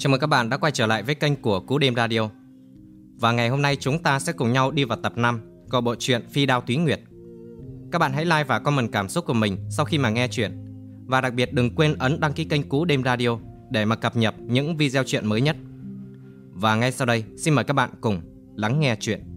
Chào mừng các bạn đã quay trở lại với kênh của Cú Đêm Radio. Và ngày hôm nay chúng ta sẽ cùng nhau đi vào tập 5 của bộ truyện Phi Đao Túy Nguyệt. Các bạn hãy like và comment cảm xúc của mình sau khi mà nghe chuyện. Và đặc biệt đừng quên ấn đăng ký kênh Cú Đêm Radio để mà cập nhật những video chuyện mới nhất. Và ngay sau đây, xin mời các bạn cùng lắng nghe chuyện.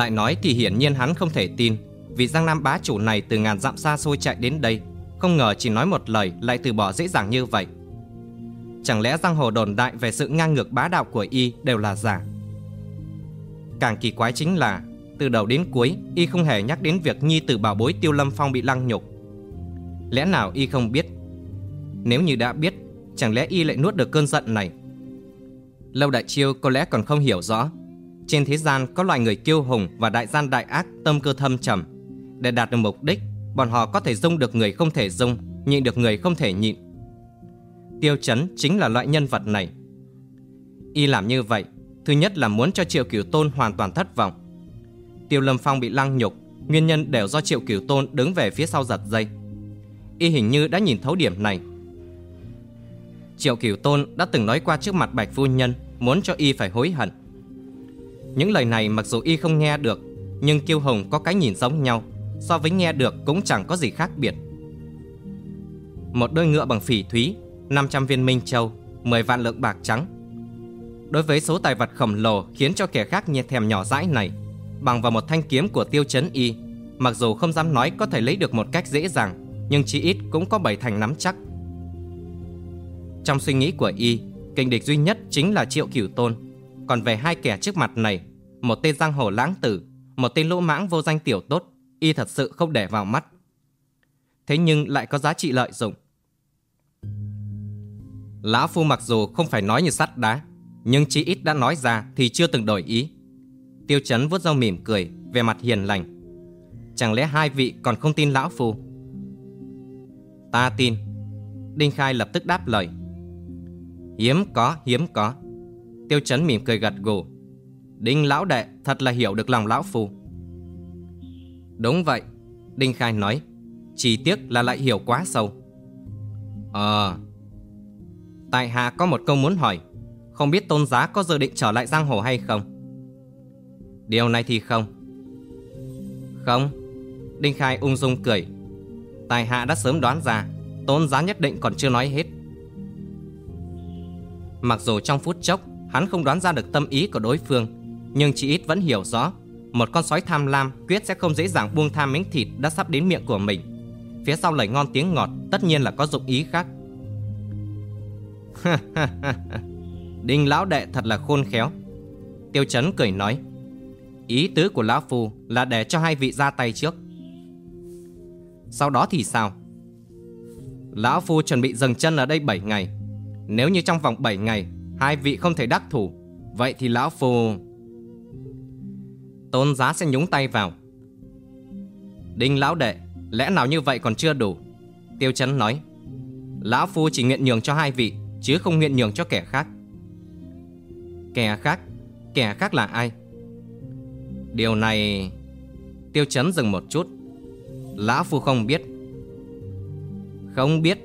Lại nói thì hiển nhiên hắn không thể tin, Vì Giang Nam bá chủ này từ ngàn dặm xa xôi chạy đến đây, Không ngờ chỉ nói một lời lại từ bỏ dễ dàng như vậy. Chẳng lẽ giang hồ đồn đại về sự ngang ngược bá đạo của y đều là giả? Càng kỳ quái chính là, Từ đầu đến cuối, y không hề nhắc đến việc nhi tử bảo bối tiêu lâm phong bị lăng nhục. Lẽ nào y không biết? Nếu như đã biết, Chẳng lẽ y lại nuốt được cơn giận này? Lâu Đại Chiêu có lẽ còn không hiểu rõ trên thế gian có loài người kiêu hùng và đại gian đại ác tâm cơ thâm trầm. Để đạt được mục đích, bọn họ có thể dung được người không thể dung, nhịn được người không thể nhịn. Tiêu chấn chính là loại nhân vật này. Y làm như vậy, thứ nhất là muốn cho Triệu Cửu Tôn hoàn toàn thất vọng. Tiêu Lâm Phong bị lăng nhục, nguyên nhân đều do Triệu Cửu Tôn đứng về phía sau giật dây. Y hình như đã nhìn thấu điểm này. Triệu Cửu Tôn đã từng nói qua trước mặt Bạch Phu Nhân muốn cho Y phải hối hận. Những lời này mặc dù y không nghe được, Nhưng Kiêu Hùng có cái nhìn giống nhau. So với nghe được cũng chẳng có gì khác biệt. Một đôi ngựa bằng phỉ thúy 500 viên minh châu 10 vạn lượng bạc trắng. Đối với số tài vật khổng lồ Khiến cho kẻ khác nhiệt thèm nhỏ dãi này, Bằng vào một thanh kiếm của tiêu chấn y, Mặc dù không dám nói có thể lấy được một cách dễ dàng, Nhưng chí ít cũng có bảy thành nắm chắc. Trong suy nghĩ của y, Kình địch duy nhất chính là Triệu Cửu Tôn còn về hai kẻ trước mặt này Một tên giang hồ lãng tử Một tên lỗ mãng vô danh tiểu tốt Y thật sự không để vào mắt. Thế nhưng lại có giá trị lợi dụng. Lão Phu mặc dù không phải nói như sắt đá Nhưng chỉ ít đã nói ra Thì chưa từng đổi ý. Tiêu chấn vuốt râu mỉm cười Về mặt hiền lành. Chẳng lẽ hai vị còn không tin Lão Phu? Ta tin. Đinh Khai lập tức đáp lời. Hiếm có, hiếm có. Tiêu chấn mỉm cười gật gù. Đinh lão đệ thật là hiểu được lòng lão phu. Đúng vậy, Đinh Khai nói. Chỉ tiếc là lại hiểu quá sâu. Ờ... Tại hạ có một câu muốn hỏi. Không biết tôn giá có dự định trở lại giang hồ hay không? Điều này thì không. Không. Đinh Khai ung dung cười. Tài hạ đã sớm đoán ra, tôn giá nhất định còn chưa nói hết. Mặc dù trong phút chốc Hắn không đoán ra được tâm ý của đối phương, Nhưng chỉ ít vẫn hiểu rõ, Một con sói tham lam quyết sẽ không dễ dàng buông tham miếng thịt đã sắp đến miệng của mình. Phía sau lời ngon tiếng ngọt Tất nhiên là có dụng ý khác. Đinh lão đệ thật là khôn khéo. Tiêu chấn cười nói, Ý tứ của lão phù là để cho hai vị ra tay trước. Sau đó thì sao? Lão phu chuẩn bị dừng chân ở đây 7 ngày. Nếu như trong vòng 7 ngày Hai vị không thể đắc thủ. Vậy thì lão phù Tôn giá sẽ nhúng tay vào. Đinh lão đệ, Lẽ nào như vậy còn chưa đủ? Tiêu chấn nói, Lão phu chỉ nguyện nhường cho hai vị, Chứ không nguyện nhường cho kẻ khác. Kẻ khác? Kẻ khác là ai? Điều này, Tiêu chấn dừng một chút. Lão phu không biết. Không biết.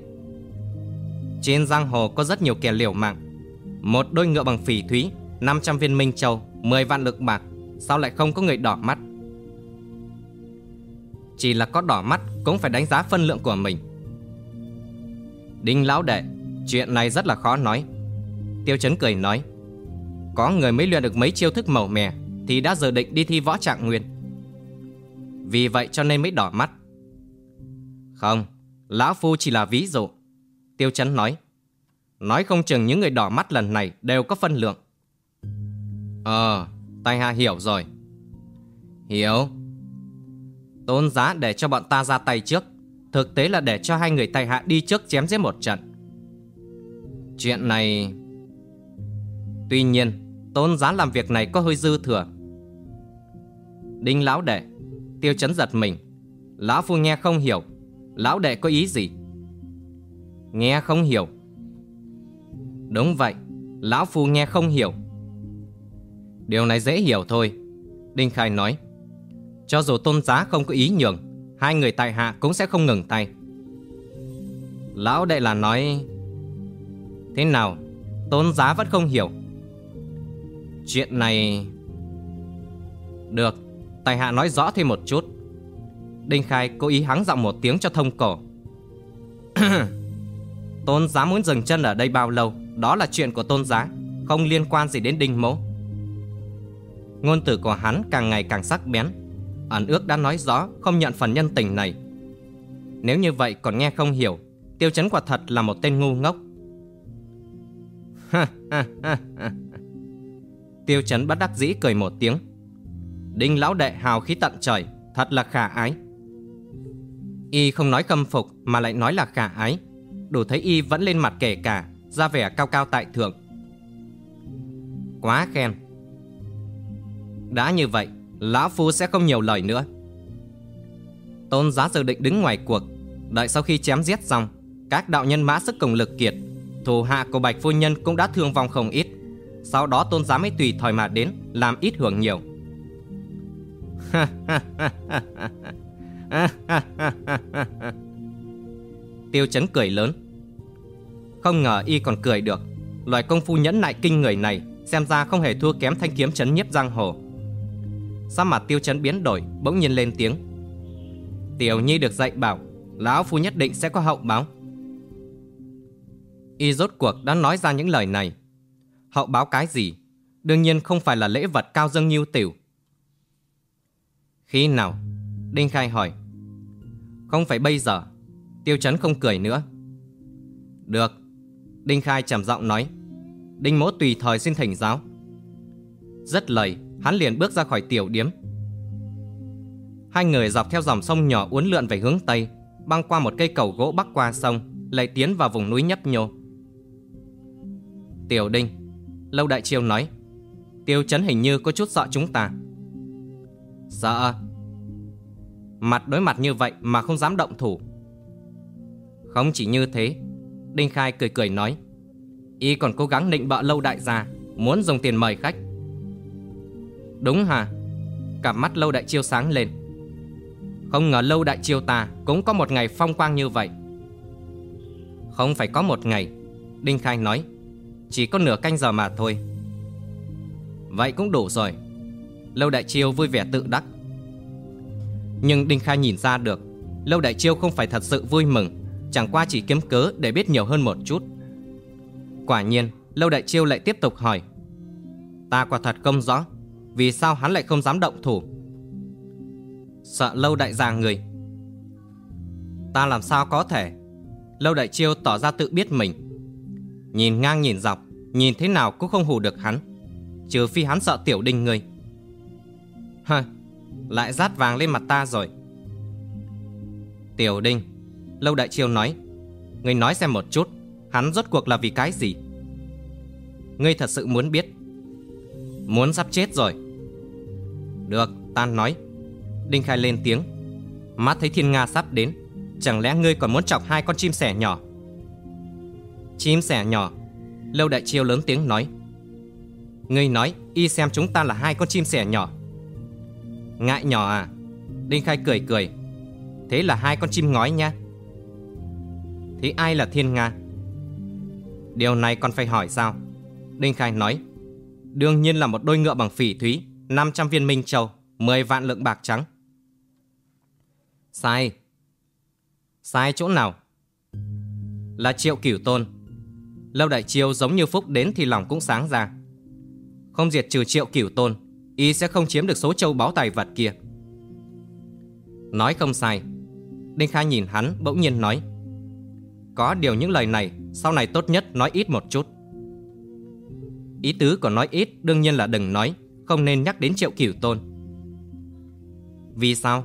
Trên giang hồ có rất nhiều kẻ liều mạng một đôi ngựa bằng phỉ thúy 500 viên minh châu 10 vạn lực bạc Sao lại không có người đỏ mắt? Chỉ là có đỏ mắt Cũng phải đánh giá phân lượng của mình. Đinh lão đệ, Chuyện này rất là khó nói. Tiêu chấn cười nói, Có người mới luyện được mấy chiêu thức màu mè Thì đã dự định đi thi võ trạng nguyên. Vì vậy cho nên mới đỏ mắt. Không, Lão Phu chỉ là ví dụ. Tiêu chấn nói Nói không chừng những người đỏ mắt lần này đều có phân lượng. Ờ, tài hạ hiểu rồi. Hiểu. Tôn giá để cho bọn ta ra tay trước. Thực tế là để cho hai người tài hạ đi trước chém giết một trận. Chuyện này... Tuy nhiên, tôn giá làm việc này có hơi dư thừa. Đinh lão đệ, tiêu chấn giật mình. Lão phu nghe không hiểu. Lão đệ có ý gì? Nghe không hiểu Đúng vậy, Lão Phu nghe không hiểu. Điều này dễ hiểu thôi, Đinh Khai nói. Cho dù tôn giá không có ý nhường, Hai người tại hạ cũng sẽ không ngừng tay. Lão đệ là nói, Thế nào, Tôn giá vẫn không hiểu? Chuyện này Được Tài hạ nói rõ thêm một chút. Đinh Khai cố ý hắng giọng một tiếng cho thông cổ. Tôn giá muốn dừng chân ở đây bao lâu? Đó là chuyện của tôn giá, Không liên quan gì đến đinh mỗ Ngôn từ của hắn càng ngày càng sắc bén. Ẩn ước đã nói rõ, không nhận phần nhân tình này. Nếu như vậy còn nghe không hiểu, Tiêu chấn quả thật là một tên ngu ngốc. Tiêu chấn bất đắc dĩ cười một tiếng. Đinh lão đệ hào khí tận trời, Thật là khả ái. Y không nói khâm phục Mà lại nói là khả ái. Đủ thấy Y vẫn lên mặt kể cả, Ra vẻ cao cao tại thượng. Quá khen. Đã như vậy, Lão Phu sẽ không nhiều lời nữa. Tôn giá dự định đứng ngoài cuộc, Đợi sau khi chém giết xong, Các đạo nhân mã sức cùng lực kiệt, Thủ hạ của Bạch Phu Nhân cũng đã thương vong không ít. Sau đó tôn giá mới tùy thời mà đến, Làm ít hưởng nhiều. Tiêu chấn cười lớn. Không ngờ y còn cười được. Loại công phu nhẫn nại kinh người này Xem ra không hề thua kém thanh kiếm chấn nhiếp giang hồ. Sao mặt tiêu chấn biến đổi, Bỗng nhiên lên tiếng. Tiểu nhi được dạy bảo, Lão phu nhất định sẽ có hậu báo. Y rốt cuộc đã nói ra những lời này. Hậu báo cái gì? Đương nhiên không phải là lễ vật cao dâng nhiêu tiểu Khi nào? Đinh Khai hỏi. Không phải bây giờ. Tiêu chấn không cười nữa. Được, Đinh Khai trầm giọng nói. Đinh mỗ tùy thời xin thỉnh giáo. Rất lời, Hắn liền bước ra khỏi tiểu điếm. Hai người dọc theo dòng sông nhỏ uốn lượn về hướng Tây, Băng qua một cây cầu gỗ bắc qua sông, Lại tiến vào vùng núi nhấp nhô. Tiểu Đinh, Lâu Đại Triều nói, Tiêu chấn hình như có chút sợ chúng ta. Sợ? Mặt đối mặt như vậy mà không dám động thủ. Không chỉ như thế, Đinh Khai cười cười nói, Y còn cố gắng định bợ lâu đại gia, Muốn dùng tiền mời khách. Đúng hả Cặp mắt lâu đại chiêu sáng lên. Không ngờ lâu đại chiêu ta Cũng có một ngày phong quang như vậy. Không phải có một ngày, Đinh Khai nói, Chỉ có nửa canh giờ mà thôi. Vậy cũng đủ rồi. Lâu đại chiêu vui vẻ tự đắc. Nhưng Đinh Khai nhìn ra được, Lâu đại chiêu không phải thật sự vui mừng. Chẳng qua chỉ kiếm cớ để biết nhiều hơn một chút. Quả nhiên, Lâu đại chiêu lại tiếp tục hỏi. Ta quả thật không rõ, Vì sao hắn lại không dám động thủ? Sợ lâu đại già người. Ta làm sao có thể? Lâu đại chiêu tỏ ra tự biết mình. Nhìn ngang nhìn dọc, Nhìn thế nào cũng không hù được hắn, Trừ phi hắn sợ tiểu đinh người. Hơ Lại rát vàng lên mặt ta rồi. Tiểu đinh Lâu đại chiêu nói, ngươi nói xem một chút, Hắn rốt cuộc là vì cái gì? Ngươi thật sự muốn biết. Muốn sắp chết rồi. Được, tan nói. Đinh Khai lên tiếng. Mắt thấy thiên Nga sắp đến, Chẳng lẽ ngươi còn muốn chọc hai con chim sẻ nhỏ? Chim sẻ nhỏ? Lâu đại chiêu lớn tiếng nói. Ngươi nói, y xem chúng ta là hai con chim sẻ nhỏ. Ngại nhỏ à? Đinh Khai cười cười. Thế là hai con chim ngói nha. Thế ai là thiên Nga? Điều này còn phải hỏi sao? Đinh Khai nói, Đương nhiên là một đôi ngựa bằng phỉ thúy 500 viên minh châu 10 vạn lượng bạc trắng. Sai. Sai chỗ nào? Là triệu cửu tôn. Lâu đại chiêu giống như phúc đến thì lòng cũng sáng ra. Không diệt trừ triệu cửu tôn, Y sẽ không chiếm được số châu báu tài vật kia. Nói không sai. Đinh Khai nhìn hắn, bỗng nhiên nói có điều những lời này, Sau này tốt nhất nói ít một chút. Ý tứ của nói ít đương nhiên là đừng nói, Không nên nhắc đến triệu cửu tôn. Vì sao?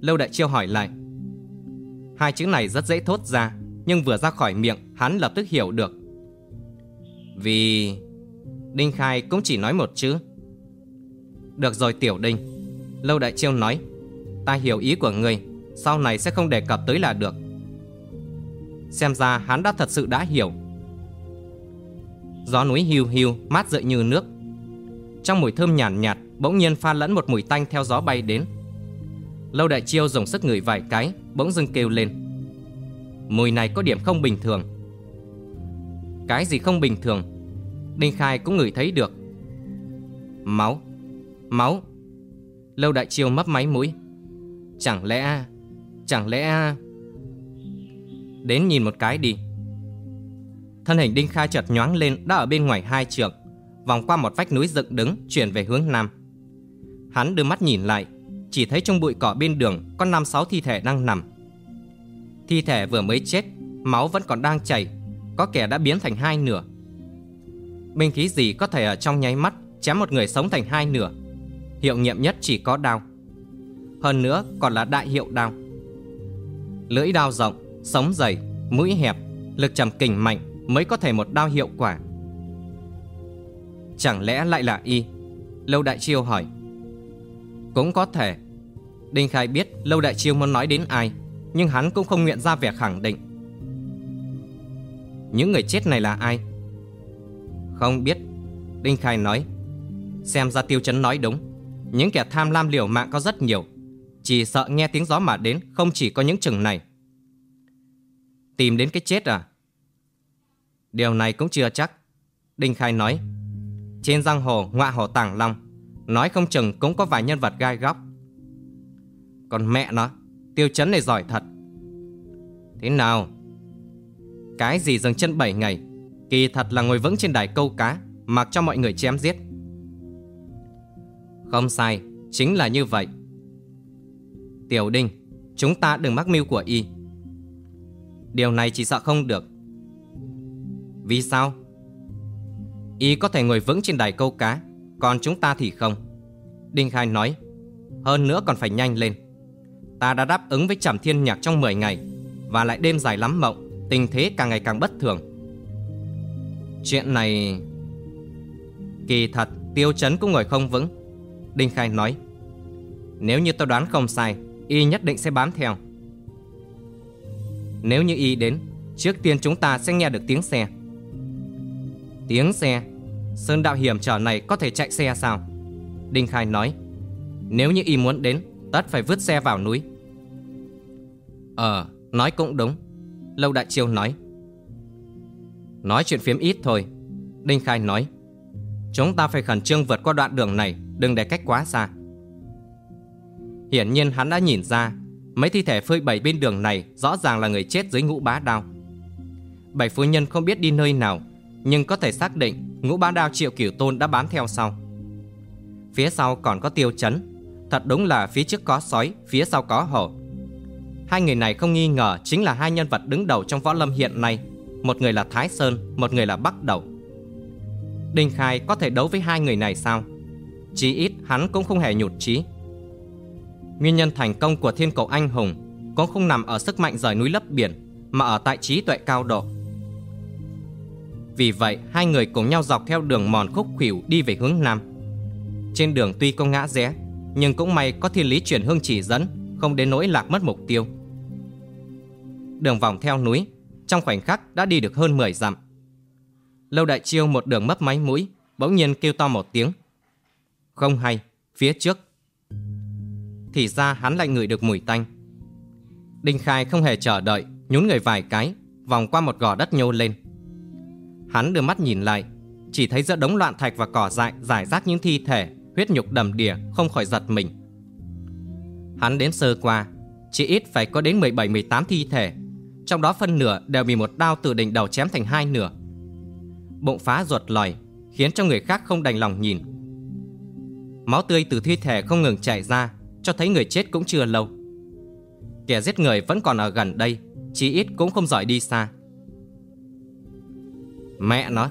Lâu Đại Chiêu hỏi lại. Hai chữ này rất dễ thốt ra, Nhưng vừa ra khỏi miệng, Hắn lập tức hiểu được. Vì... Đinh Khai cũng chỉ nói một chữ. Được rồi Tiểu Đinh. Lâu Đại Chiêu nói, Ta hiểu ý của ngươi, Sau này sẽ không đề cập tới là được. Xem ra hắn đã thật sự đã hiểu. Gió núi hiu hiu mát rượi như nước. Trong mùi thơm nhàn nhạt, nhạt Bỗng nhiên pha lẫn một mùi tanh theo gió bay đến. Lâu đại chiêu dùng sức ngửi vài cái Bỗng dưng kêu lên. Mùi này có điểm không bình thường. Cái gì không bình thường? Đinh Khai cũng ngửi thấy được. Máu Máu. Lâu đại chiêu mấp máy mũi. Chẳng lẽ Chẳng lẽ Đến nhìn một cái đi. Thân hình Đinh Khai chợt nhoáng lên, Đã ở bên ngoài hai trượng Vòng qua một vách núi dựng đứng, Chuyển về hướng nam. Hắn đưa mắt nhìn lại, Chỉ thấy trong bụi cỏ bên đường Có năm, sáu thi thể đang nằm. Thi thể vừa mới chết, Máu vẫn còn đang chảy, Có kẻ đã biến thành hai nửa. Binh khí gì có thể ở trong nháy mắt Chém một người sống thành hai nửa? Hiệu nghiệm nhất chỉ có đao. Hơn nữa còn là đại hiệu đao. Lưỡi đao rộng Sống dày, mũi hẹp Lực trầm kình mạnh mới có thể một đao hiệu quả. Chẳng lẽ lại là y? Lâu Đại Chiêu hỏi. Cũng có thể. Đinh Khai biết Lâu Đại Chiêu muốn nói đến ai Nhưng hắn cũng không nguyện ra vẻ khẳng định. Những người chết này là ai? Không biết. Đinh Khai nói. Xem ra Tiêu Chấn nói đúng. Những kẻ tham lam liều mạng có rất nhiều. Chỉ sợ nghe tiếng gió mà đến Không chỉ có những chừng này. Tìm đến cái chết à? Điều này cũng chưa chắc. Đinh Khai nói. Trên giang hồ, ngọa hồ tàng long. Nói không chừng cũng có vài nhân vật gai góc. Còn mẹ nó, Tiêu chấn này giỏi thật. Thế nào? Cái gì dừng chân 7 ngày? Kỳ thật là ngồi vững trên đài câu cá, Mặc cho mọi người chém giết. Không sai, Chính là như vậy. Tiểu Đinh, Chúng ta đừng mắc mưu của y. Điều này chỉ sợ không được. Vì sao? Y có thể ngồi vững trên đài câu cá, Còn chúng ta thì không. Đinh Khai nói, Hơn nữa còn phải nhanh lên. Ta đã đáp ứng với Trầm Thiên Nhạc trong 10 ngày, Và lại đêm dài lắm mộng, Tình thế càng ngày càng bất thường. Chuyện này Kỳ thật Tiêu chấn cũng ngồi không vững. Đinh Khai nói, Nếu như tôi đoán không sai, Y nhất định sẽ bám theo. Nếu như Y đến, Trước tiên chúng ta sẽ nghe được tiếng xe. Tiếng xe? Sơn đạo hiểm trở này có thể chạy xe sao? Đinh Khai nói, Nếu như Y muốn đến, Tất phải vứt xe vào núi. Ờ Nói cũng đúng. Lâu Đại Chiêu nói Nói chuyện phiếm ít thôi. Đinh Khai nói, Chúng ta phải khẩn trương vượt qua đoạn đường này, Đừng để cách quá xa. Hiển nhiên hắn đã nhìn ra Mấy thi thể phơi bày bên đường này Rõ ràng là người chết dưới ngũ bá đao. Bảy phu nhân không biết đi nơi nào, Nhưng có thể xác định Ngũ bá đao triệu cửu tôn đã bám theo sau. Phía sau còn có tiêu chấn, Thật đúng là phía trước có sói, Phía sau có hổ. Hai người này không nghi ngờ Chính là hai nhân vật đứng đầu trong võ lâm hiện nay, Một người là Thái Sơn, Một người là Bắc Đầu. Đinh Khai có thể đấu với hai người này sao? Chí ít hắn cũng không hề nhụt chí. Nguyên nhân thành công của thiên cầu anh hùng Cũng không nằm ở sức mạnh rời núi lấp biển Mà ở tại trí tuệ cao độ Vì vậy hai người cùng nhau dọc theo đường mòn khúc khuỷu đi về hướng nam Trên đường tuy có ngã rẽ Nhưng cũng may có thiên lý chuyển hương chỉ dẫn Không đến nỗi lạc mất mục tiêu Đường vòng theo núi Trong khoảnh khắc đã đi được hơn 10 dặm Lâu Đại Chiêu một đường mấp máy mũi, bỗng nhiên kêu to một tiếng. Không hay, phía trước. Thì ra hắn lại ngửi được mùi tanh. Đinh Khai không hề chờ đợi, nhún người vài cái, vòng qua một gò đất nhô lên. Hắn đưa mắt nhìn lại, chỉ thấy giữa đống loạn thạch và cỏ dại giải rác những thi thể, huyết nhục đầm đìa, không khỏi giật mình. Hắn đến sơ qua, chỉ ít phải có đến 17-18 thi thể, trong đó phân nửa đều bị một đao từ đỉnh đầu chém thành hai nửa bụng phá ruột lòi, khiến cho người khác không đành lòng nhìn. Máu tươi từ thi thể không ngừng chảy ra, cho thấy người chết cũng chưa lâu. Kẻ giết người vẫn còn ở gần đây, chí ít cũng không giỏi đi xa. Mẹ nó,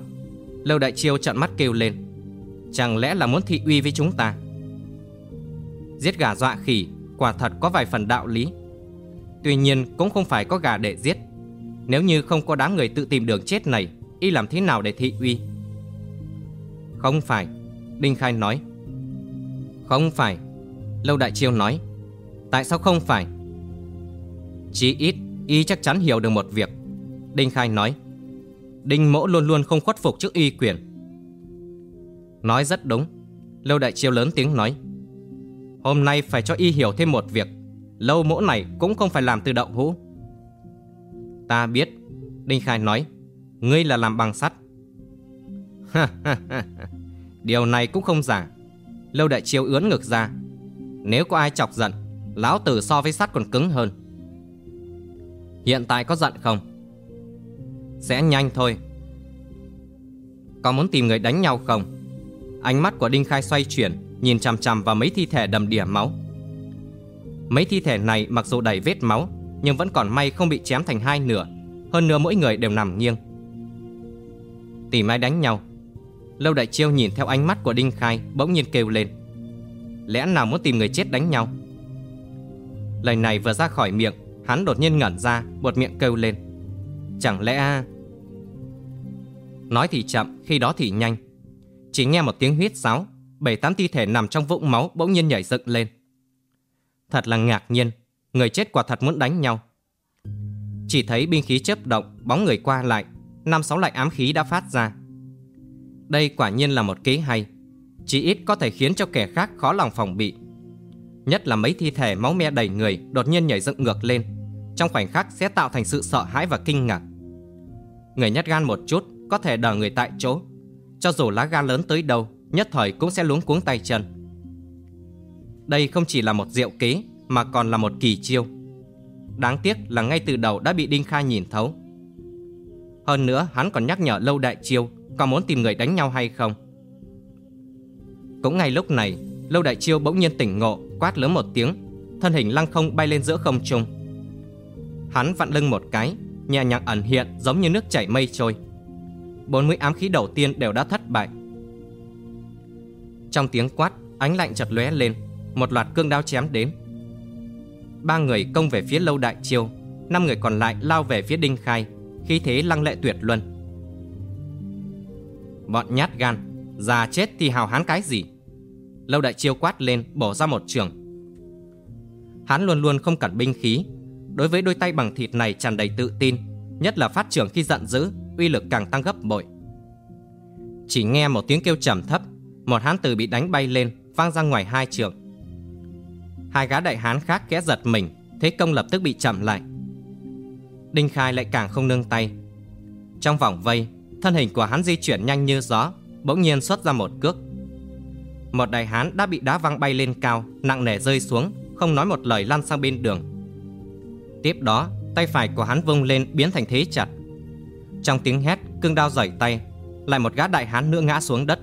Lâu Đại Chiêu trợn mắt kêu lên. Chẳng lẽ là muốn thị uy với chúng ta? Giết gà dọa khỉ, quả thật có vài phần đạo lý. Tuy nhiên cũng không phải có gà để giết. Nếu như không có đám người tự tìm đường chết này, y làm thế nào để thị uy Không phải Đinh Khai nói Không phải Lâu Đại Chiêu nói, Tại sao không phải? Chí ít, y chắc chắn hiểu được một việc. Đinh Khai nói, Đinh mỗ luôn luôn không khuất phục trước y quyền. Nói rất đúng, Lâu Đại Chiêu lớn tiếng nói, Hôm nay phải cho y hiểu thêm một việc, Lâu mỗ này cũng không phải làm từ đậu hũ Ta biết, Đinh Khai nói, Ngươi là làm bằng sắt. Điều này cũng không giả. Lâu Đại Chiêu ướn ngực ra nếu có ai chọc giận, Lão tử so với sắt còn cứng hơn. Hiện tại có giận không? Sẽ nhanh thôi. Có muốn tìm người đánh nhau không? Ánh mắt của Đinh Khai xoay chuyển, Nhìn chằm chằm vào mấy thi thể đầm đìa máu. Mấy thi thể này mặc dù đầy vết máu, Nhưng vẫn còn may không bị chém thành hai nửa. Hơn nữa mỗi người đều nằm nghiêng. Tìm ai đánh nhau? Lâu Đại Chiêu nhìn theo ánh mắt của Đinh Khai, Bỗng nhiên kêu lên. Lẽ nào muốn tìm người chết đánh nhau? Lời này vừa ra khỏi miệng, Hắn đột nhiên ngẩn ra, Buột miệng kêu lên. Chẳng lẽ Nói thì chậm, Khi đó thì nhanh. Chỉ nghe một tiếng huyết sáo, Bảy tám thi thể nằm trong vũng máu Bỗng nhiên nhảy dựng lên. Thật là ngạc nhiên, Người chết quả thật muốn đánh nhau. Chỉ thấy binh khí chớp động, Bóng người qua lại, Năm sáu loại ám khí đã phát ra. Đây quả nhiên là một kế hay. Chỉ ít có thể khiến cho kẻ khác khó lòng phòng bị. Nhất là mấy thi thể máu me đầy người Đột nhiên nhảy dựng ngược lên. Trong khoảnh khắc sẽ tạo thành sự sợ hãi và kinh ngạc. Người nhát gan một chút Có thể đờ người tại chỗ. Cho dù lá gan lớn tới đâu, Nhất thời cũng sẽ luống cuống tay chân. Đây không chỉ là một diệu kế Mà còn là một kỳ chiêu. Đáng tiếc là ngay từ đầu đã bị Đinh Khai nhìn thấu. Hơn nữa, hắn còn nhắc nhở Lâu Đại Chiêu Có muốn tìm người đánh nhau hay không. Cũng ngay lúc này, Lâu Đại Chiêu bỗng nhiên tỉnh ngộ, Quát lớn một tiếng, Thân hình lăng không bay lên giữa không trung. Hắn vặn lưng một cái, Nhẹ nhàng ẩn hiện giống như nước chảy mây trôi. Bốn mũi ám khí đầu tiên đều đã thất bại. Trong tiếng quát, Ánh lạnh chật lóe lên, Một loạt cương đao chém đến. Ba người công về phía lâu đại chiêu, Năm người còn lại lao về phía đinh khai, Khí thế lăng lệ tuyệt luân. Bọn nhát gan, Già chết thì hào hán cái gì? Lâu đại chiêu quát lên bổ ra một trường. Hắn luôn luôn không cản binh khí. Đối với đôi tay bằng thịt này tràn đầy tự tin, Nhất là phát trưởng khi giận dữ, Uy lực càng tăng gấp bội. Chỉ nghe một tiếng kêu trầm thấp, Một hán tử bị đánh bay lên Vang ra ngoài hai trường. Hai gã đại hán khác kẽ giật mình, Thế công lập tức bị chậm lại. Đinh Khai lại càng không nương tay. Trong vòng vây, Thân hình của hắn di chuyển nhanh như gió, Bỗng nhiên xuất ra một cước. Một đại hán đã bị đá văng bay lên cao, Nặng nề rơi xuống, Không nói một lời lăn sang bên đường. Tiếp đó, tay phải của hắn vung lên biến thành thế chặt. Trong tiếng hét, cương đao giỏi tay, Lại một gã đại hán nữa ngã xuống đất.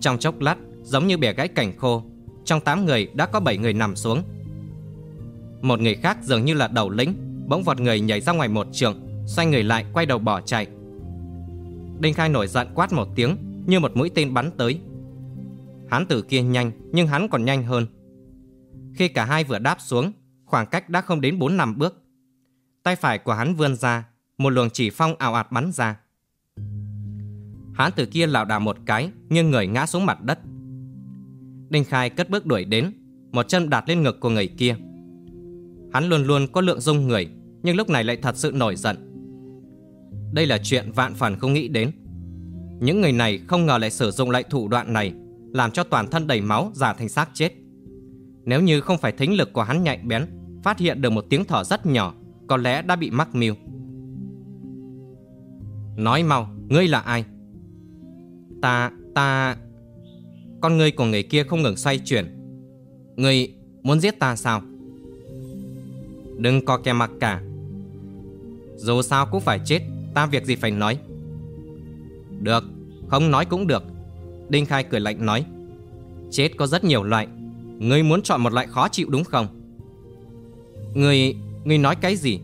Trong chốc lát, giống như bẻ gãy cảnh khô, Trong 8 người đã có 7 người nằm xuống. Một người khác dường như là đầu lĩnh, Bỗng vọt người nhảy ra ngoài một trường Xoay người lại quay đầu bỏ chạy. Đinh Khai nổi giận quát một tiếng, Như một mũi tên bắn tới. Hán tử kia nhanh, Nhưng hắn còn nhanh hơn. Khi cả hai vừa đáp xuống, Khoảng cách đã không đến 4 năm bước. Tay phải của hắn vươn ra, Một luồng chỉ phong ảo ạt bắn ra. Hán tử kia lảo đảo một cái, nghiêng người ngã xuống mặt đất. Đinh Khai cất bước đuổi đến, Một chân đặt lên ngực của người kia. Hắn luôn luôn có lượng dung người, Nhưng lúc này lại thật sự nổi giận. Đây là chuyện vạn phần không nghĩ đến. Những người này không ngờ lại sử dụng lại thủ đoạn này. Làm cho toàn thân đầy máu giả thành xác chết. Nếu như không phải thính lực của hắn nhạy bén Phát hiện được một tiếng thở rất nhỏ Có lẽ đã bị mắc mưu. Nói mau, ngươi là ai? Ta, ta... Con ngươi của người kia không ngừng xoay chuyển. Ngươi muốn giết ta sao? Đừng có kè mặc cả. Dù sao cũng phải chết Ta việc gì phải nói? Được Không nói cũng được. Đinh Khai cười lạnh nói, Chết có rất nhiều loại. Ngươi muốn chọn một loại khó chịu đúng không? Ngươi Ngươi nói cái gì?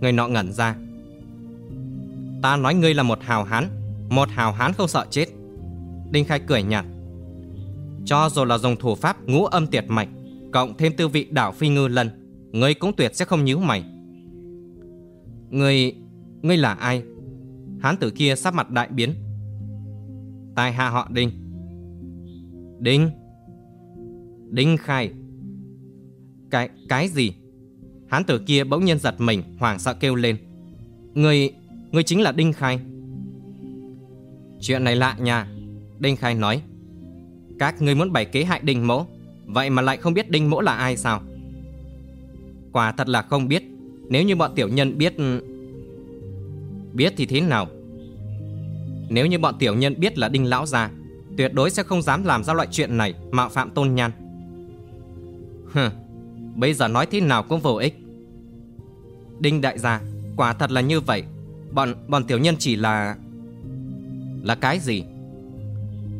Người nọ ngẩn ra. Ta nói ngươi là một hào hán, Một hào hán không sợ chết. Đinh Khai cười nhạt. Cho dù là dùng thủ pháp ngũ âm tiệt mạch, Cộng thêm tư vị đảo phi ngư lân, Ngươi cũng tuyệt sẽ không nhíu mày. Ngươi... Ngươi là ai? Hán tử kia sắp mặt đại biến. Tai hạ họ Đinh. Đinh. Đinh Khai. Cái... cái gì? Hán tử kia bỗng nhiên giật mình, Hoảng sợ kêu lên. Người... người chính là Đinh Khai. Chuyện này lạ nha, Đinh Khai nói. Các người muốn bày kế hại Đinh Mỗ, Vậy mà lại không biết Đinh Mỗ là ai sao? Quả thật là không biết, Nếu như bọn tiểu nhân biết Biết thì thế nào? Nếu như bọn tiểu nhân biết là Đinh Lão Gia Tuyệt đối sẽ không dám làm ra loại chuyện này Mạo phạm tôn nhan. Hừ, Bây giờ nói thế nào cũng vô ích. Đinh đại gia, Quả thật là như vậy. Bọn bọn tiểu nhân chỉ là Là cái gì?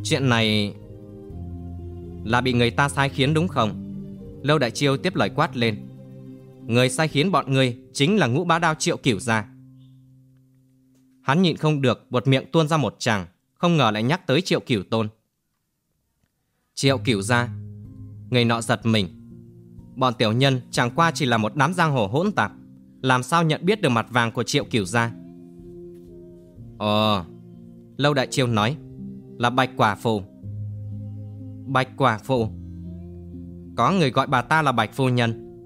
Chuyện này Là bị người ta sai khiến đúng không? Lâu đại chiêu tiếp lời quát lên. Người sai khiến bọn ngươi Chính là ngũ bá đao triệu cửu gia. Hắn nhịn không được, buột miệng tuôn ra một tràng. Không ngờ lại nhắc tới triệu cửu tôn. Triệu cửu gia Người nọ giật mình. Bọn tiểu nhân chẳng qua chỉ là một đám giang hồ hỗn tạp, Làm sao nhận biết được mặt vàng của triệu cửu gia Ồ, Lâu đại chiêu nói, Là bạch quả phù. Bạch quả phù? Có người gọi bà ta là bạch phu nhân.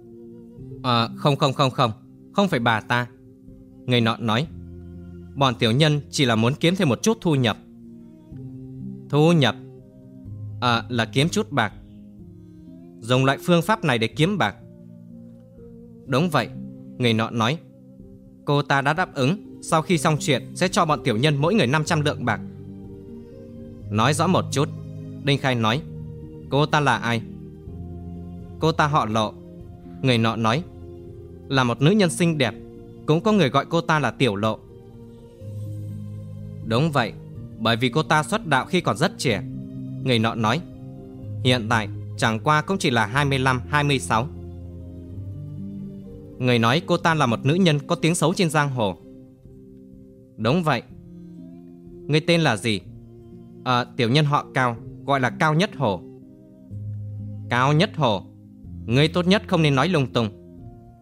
À không không không không Không phải bà ta. Người nọ nói, Bọn tiểu nhân chỉ là muốn kiếm thêm một chút thu nhập. Thu nhập. À là kiếm chút bạc. Dùng loại phương pháp này để kiếm bạc. Đúng vậy, Người nọ nói. Cô ta đã đáp ứng, Sau khi xong chuyện, sẽ cho bọn tiểu nhân mỗi người 500 lượng bạc. Nói rõ một chút, Đinh Khai nói. Cô ta là ai? Cô ta họ lộ. Người nọ nói. Là một nữ nhân xinh đẹp, Cũng có người gọi cô ta là tiểu lộ. Đúng vậy bởi vì cô ta xuất đạo khi còn rất trẻ. Người nọ nói Hiện tại chẳng qua cũng chỉ là 25-26 Người nói cô ta là một nữ nhân có tiếng xấu trên giang hồ. Đúng vậy. Người tên là gì? À, tiểu nhân họ Cao Gọi là Cao Nhất Hồ. Cao Nhất Hồ? Người tốt nhất không nên nói lung tung.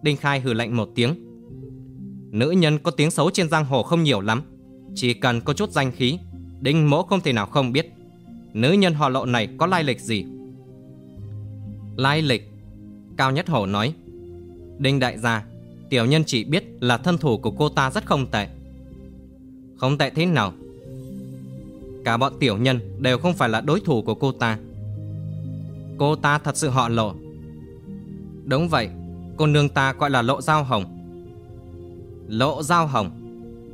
Đinh Khai hừ lạnh một tiếng. Nữ nhân có tiếng xấu trên giang hồ không nhiều lắm Chỉ cần có chút danh khí Đinh mỗ không thể nào không biết Nữ nhân họ lộ này có lai lịch gì. Lai lịch, Cao Nhất Hổ nói, Đinh đại gia, Tiểu nhân chỉ biết là thân thủ của cô ta rất không tệ. Không tệ thế nào? Cả bọn tiểu nhân đều không phải là đối thủ của cô ta. Cô ta thật sự họ lộ. Đúng vậy, Cô nương ta gọi là lộ giao hồng. Lộ giao hồng,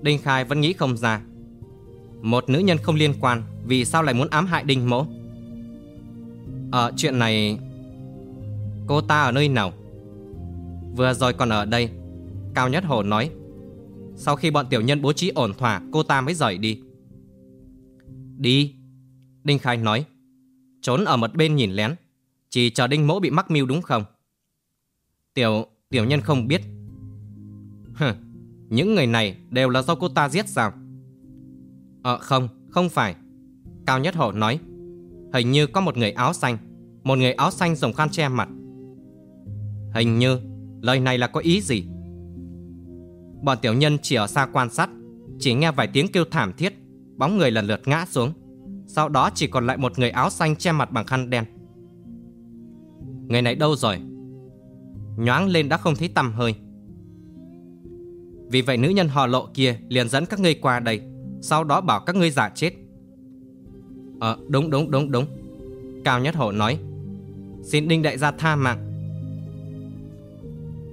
Đinh Khai vẫn nghĩ không ra. Một nữ nhân không liên quan Vì sao lại muốn ám hại Đinh Mỗ? Ở ờ, chuyện này Cô ta ở nơi nào? Vừa rồi còn ở đây Cao Nhất Hổ nói Sau khi bọn tiểu nhân bố trí ổn thỏa Cô ta mới rời đi. Đi Đinh Khai nói Trốn ở một bên nhìn lén Chỉ chờ Đinh Mỗ bị mắc mưu đúng không? Tiểu tiểu nhân không biết. Hừ Những người này đều là do cô ta giết sao? Ờ không Không phải. Cao Nhất Hổ nói, Hình như có một người áo xanh. Một người áo xanh dùng khăn che mặt. Hình như, Lời này là có ý gì? Bọn tiểu nhân chỉ ở xa quan sát, Chỉ nghe vài tiếng kêu thảm thiết, Bóng người lần lượt ngã xuống. Sau đó chỉ còn lại một người áo xanh che mặt bằng khăn đen. Người này đâu rồi? Nhoáng lên đã không thấy tầm hơi. Vì vậy nữ nhân họ lộ kia liền dẫn các ngươi qua đây. Sau đó bảo các ngươi giả chết. Ờ đúng đúng đúng đúng. Cao Nhất Hổ nói, Xin Đinh Đại gia tha mạng.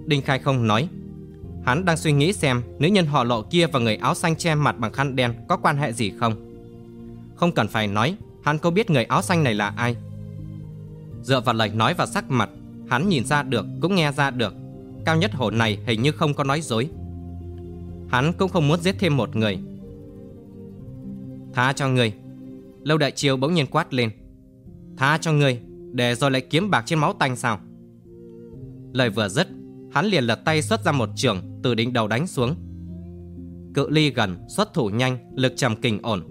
Đinh Khai không nói, Hắn đang suy nghĩ xem nữ nhân họ lộ kia và người áo xanh che mặt bằng khăn đen có quan hệ gì không? Không cần phải nói, Hắn có biết người áo xanh này là ai. Dựa vào lời nói và sắc mặt, Hắn nhìn ra được, cũng nghe ra được. Cao nhất hổ này hình như không có nói dối. Hắn cũng không muốn giết thêm một người. Tha cho ngươi. Lâu đại chiêu bỗng nhiên quát lên. Tha cho ngươi Để rồi lại kiếm bạc trên máu tanh sao? Lời vừa dứt, Hắn liền lật tay xuất ra một trường, Từ đỉnh đầu đánh xuống. Cự ly gần, xuất thủ nhanh, Lực trầm kình ổn.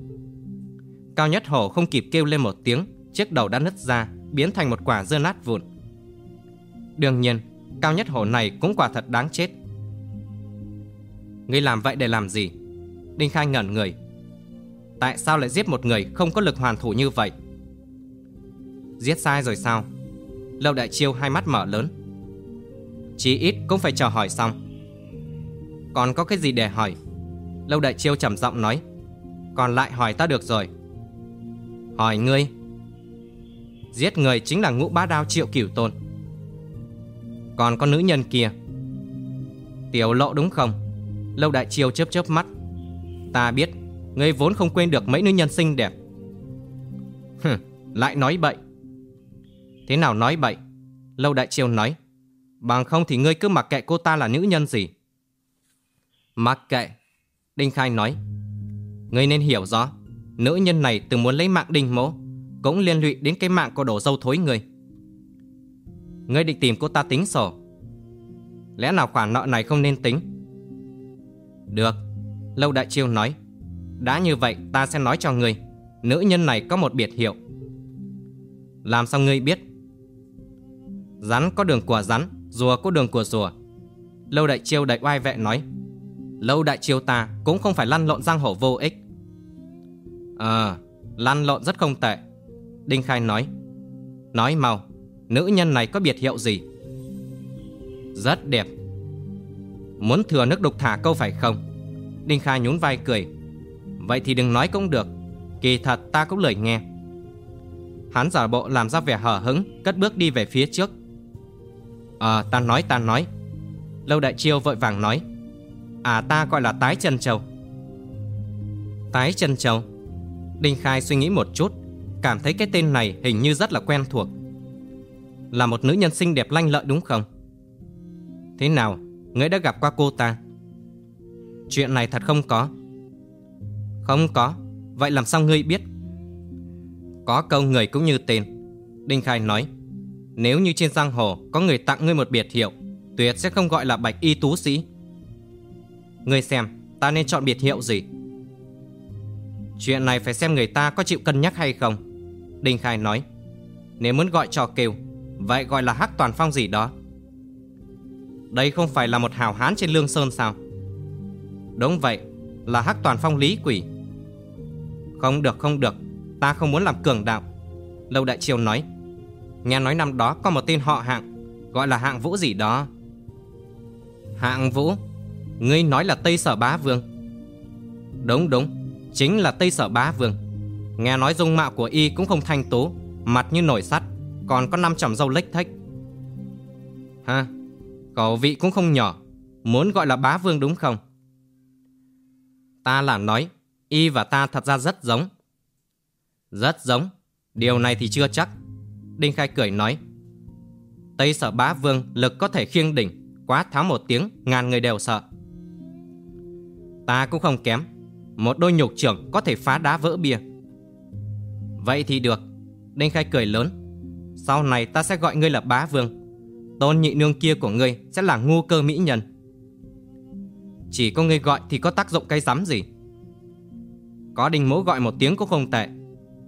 Cao nhất hổ không kịp kêu lên một tiếng, Chiếc đầu đã nứt ra, Biến thành một quả dưa nát vụn. Đương nhiên, Cao nhất hổ này cũng quả thật đáng chết. Ngươi làm vậy để làm gì? Đinh Khai ngẩn người Tại sao lại giết một người không có lực hoàn thủ như vậy? Giết sai rồi sao? Lâu đại chiêu hai mắt mở lớn. Chí ít cũng phải chờ hỏi xong. Còn có cái gì để hỏi? Lâu Đại Chiêu trầm giọng nói. Còn lại hỏi ta được rồi. Hỏi ngươi. Giết người chính là ngũ bá đao triệu cửu tôn. Còn con nữ nhân kia. Tiểu lộ đúng không? Lâu Đại Chiêu chớp chớp mắt. Ta biết. Ngươi vốn không quên được mấy nữ nhân xinh đẹp. Hừ, lại nói bậy. Thế nào nói bậy? Lâu Đại Chiêu nói Bằng không thì ngươi cứ mặc kệ cô ta là nữ nhân gì. Mặc kệ Đinh Khai nói Ngươi nên hiểu rõ Nữ nhân này từng muốn lấy mạng Đinh Mỗ Cũng liên lụy đến cái mạng của đổ dâu thối ngươi. Ngươi định tìm cô ta tính sổ. Lẽ nào khoản nợ này không nên tính? Được Lâu Đại Chiêu nói đã như vậy, ta sẽ nói cho ngươi, Nữ nhân này có một biệt hiệu. Làm sao ngươi biết? Rắn có đường của rắn, Rùa có đường của rùa. Lâu Đại Chiêu đại oai vệ nói, Lâu Đại Chiêu ta cũng không phải lăn lộn giang hồ vô ích. Ờ Lăn lộn rất không tệ. Đinh Khai nói Nói mau, Nữ nhân này có biệt hiệu gì? Rất đẹp. Muốn thừa nước đục thả câu phải không? Đinh Khai nhún vai cười Vậy thì đừng nói cũng được. Kỳ thật ta cũng lười nghe. Hắn giả bộ làm ra vẻ hở hứng Cất bước đi về phía trước. Ờ ta nói ta nói. Lâu Đại Chiêu vội vàng nói. À ta gọi là Tái Chân Châu. Tái Chân Châu. Đinh Khai suy nghĩ một chút, Cảm thấy cái tên này hình như rất là quen thuộc. Là một nữ nhân xinh đẹp lanh lợi đúng không? Thế nào, Ngươi đã gặp qua cô ta? Chuyện này thật không có. Không có. Vậy làm sao ngươi biết? Có câu người cũng như tên. Đinh Khai nói, Nếu như trên giang hồ Có người tặng ngươi một biệt hiệu, Tuyệt sẽ không gọi là bạch y tú sĩ. Ngươi xem, Ta nên chọn biệt hiệu gì? Chuyện này phải xem người ta có chịu cân nhắc hay không. Đinh Khai nói, Nếu muốn gọi trò kêu, Vậy gọi là hắc toàn phong gì đó. Đây không phải là một hào hán trên lương sơn sao? Đúng vậy, Là hắc toàn phong lý quỷ. Không được không được. Ta không muốn làm cường đạo. Lâu Đại Triều nói. Nghe nói năm đó có một tên họ hạng, Gọi là hạng vũ gì đó. Hạng vũ, Ngươi nói là Tây Sở Bá Vương. Đúng đúng, Chính là Tây Sở Bá Vương. Nghe nói dung mạo của y cũng không thanh tú, Mặt như nổi sắt, Còn có năm chòm râu lếch thách Ha Khẩu vị cũng không nhỏ, Muốn gọi là bá vương đúng không? Ta là nói Y và ta thật ra rất giống. Rất giống? Điều này thì chưa chắc. Đinh Khai cười nói. Tây sở bá vương lực có thể khiêng đỉnh, Quá tháo một tiếng, Ngàn người đều sợ. Ta cũng không kém. Một đôi nhục trưởng có thể phá đá vỡ bia. Vậy thì được. Đinh Khai cười lớn. Sau này ta sẽ gọi ngươi là bá vương. Tôn nhị nương kia của ngươi sẽ là ngu cơ mỹ nhân. Chỉ có ngươi gọi thì có tác dụng cái rắm gì? Có đinh mỗ gọi một tiếng cũng không tệ.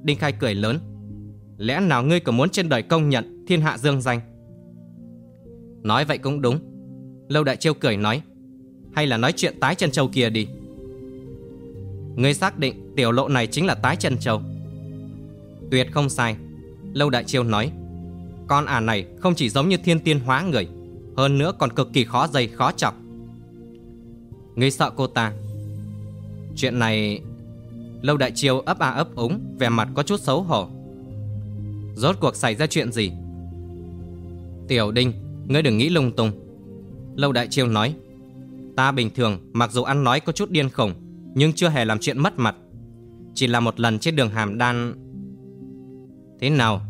Đinh Khai cười lớn. Lẽ nào ngươi còn muốn trên đời công nhận Thiên hạ dương danh? Nói vậy cũng đúng. Lâu Đại Chiêu cười nói. Hay là nói chuyện tái chân châu kia đi. Ngươi xác định tiểu lộ này chính là tái chân châu. Tuyệt không sai. Lâu Đại Chiêu nói. Con ả này không chỉ giống như thiên tiên hóa người, Hơn nữa còn cực kỳ khó dây, khó chọc. Ngươi sợ cô ta. Chuyện này Lâu Đại Chiêu ấp a ấp úng, Vẻ mặt có chút xấu hổ. Rốt cuộc xảy ra chuyện gì? Tiểu Đinh, Ngươi đừng nghĩ lung tung. Lâu Đại Chiêu nói, Ta bình thường mặc dù ăn nói có chút điên khủng Nhưng chưa hề làm chuyện mất mặt. Chỉ là một lần trên đường hàm đan. Thế nào?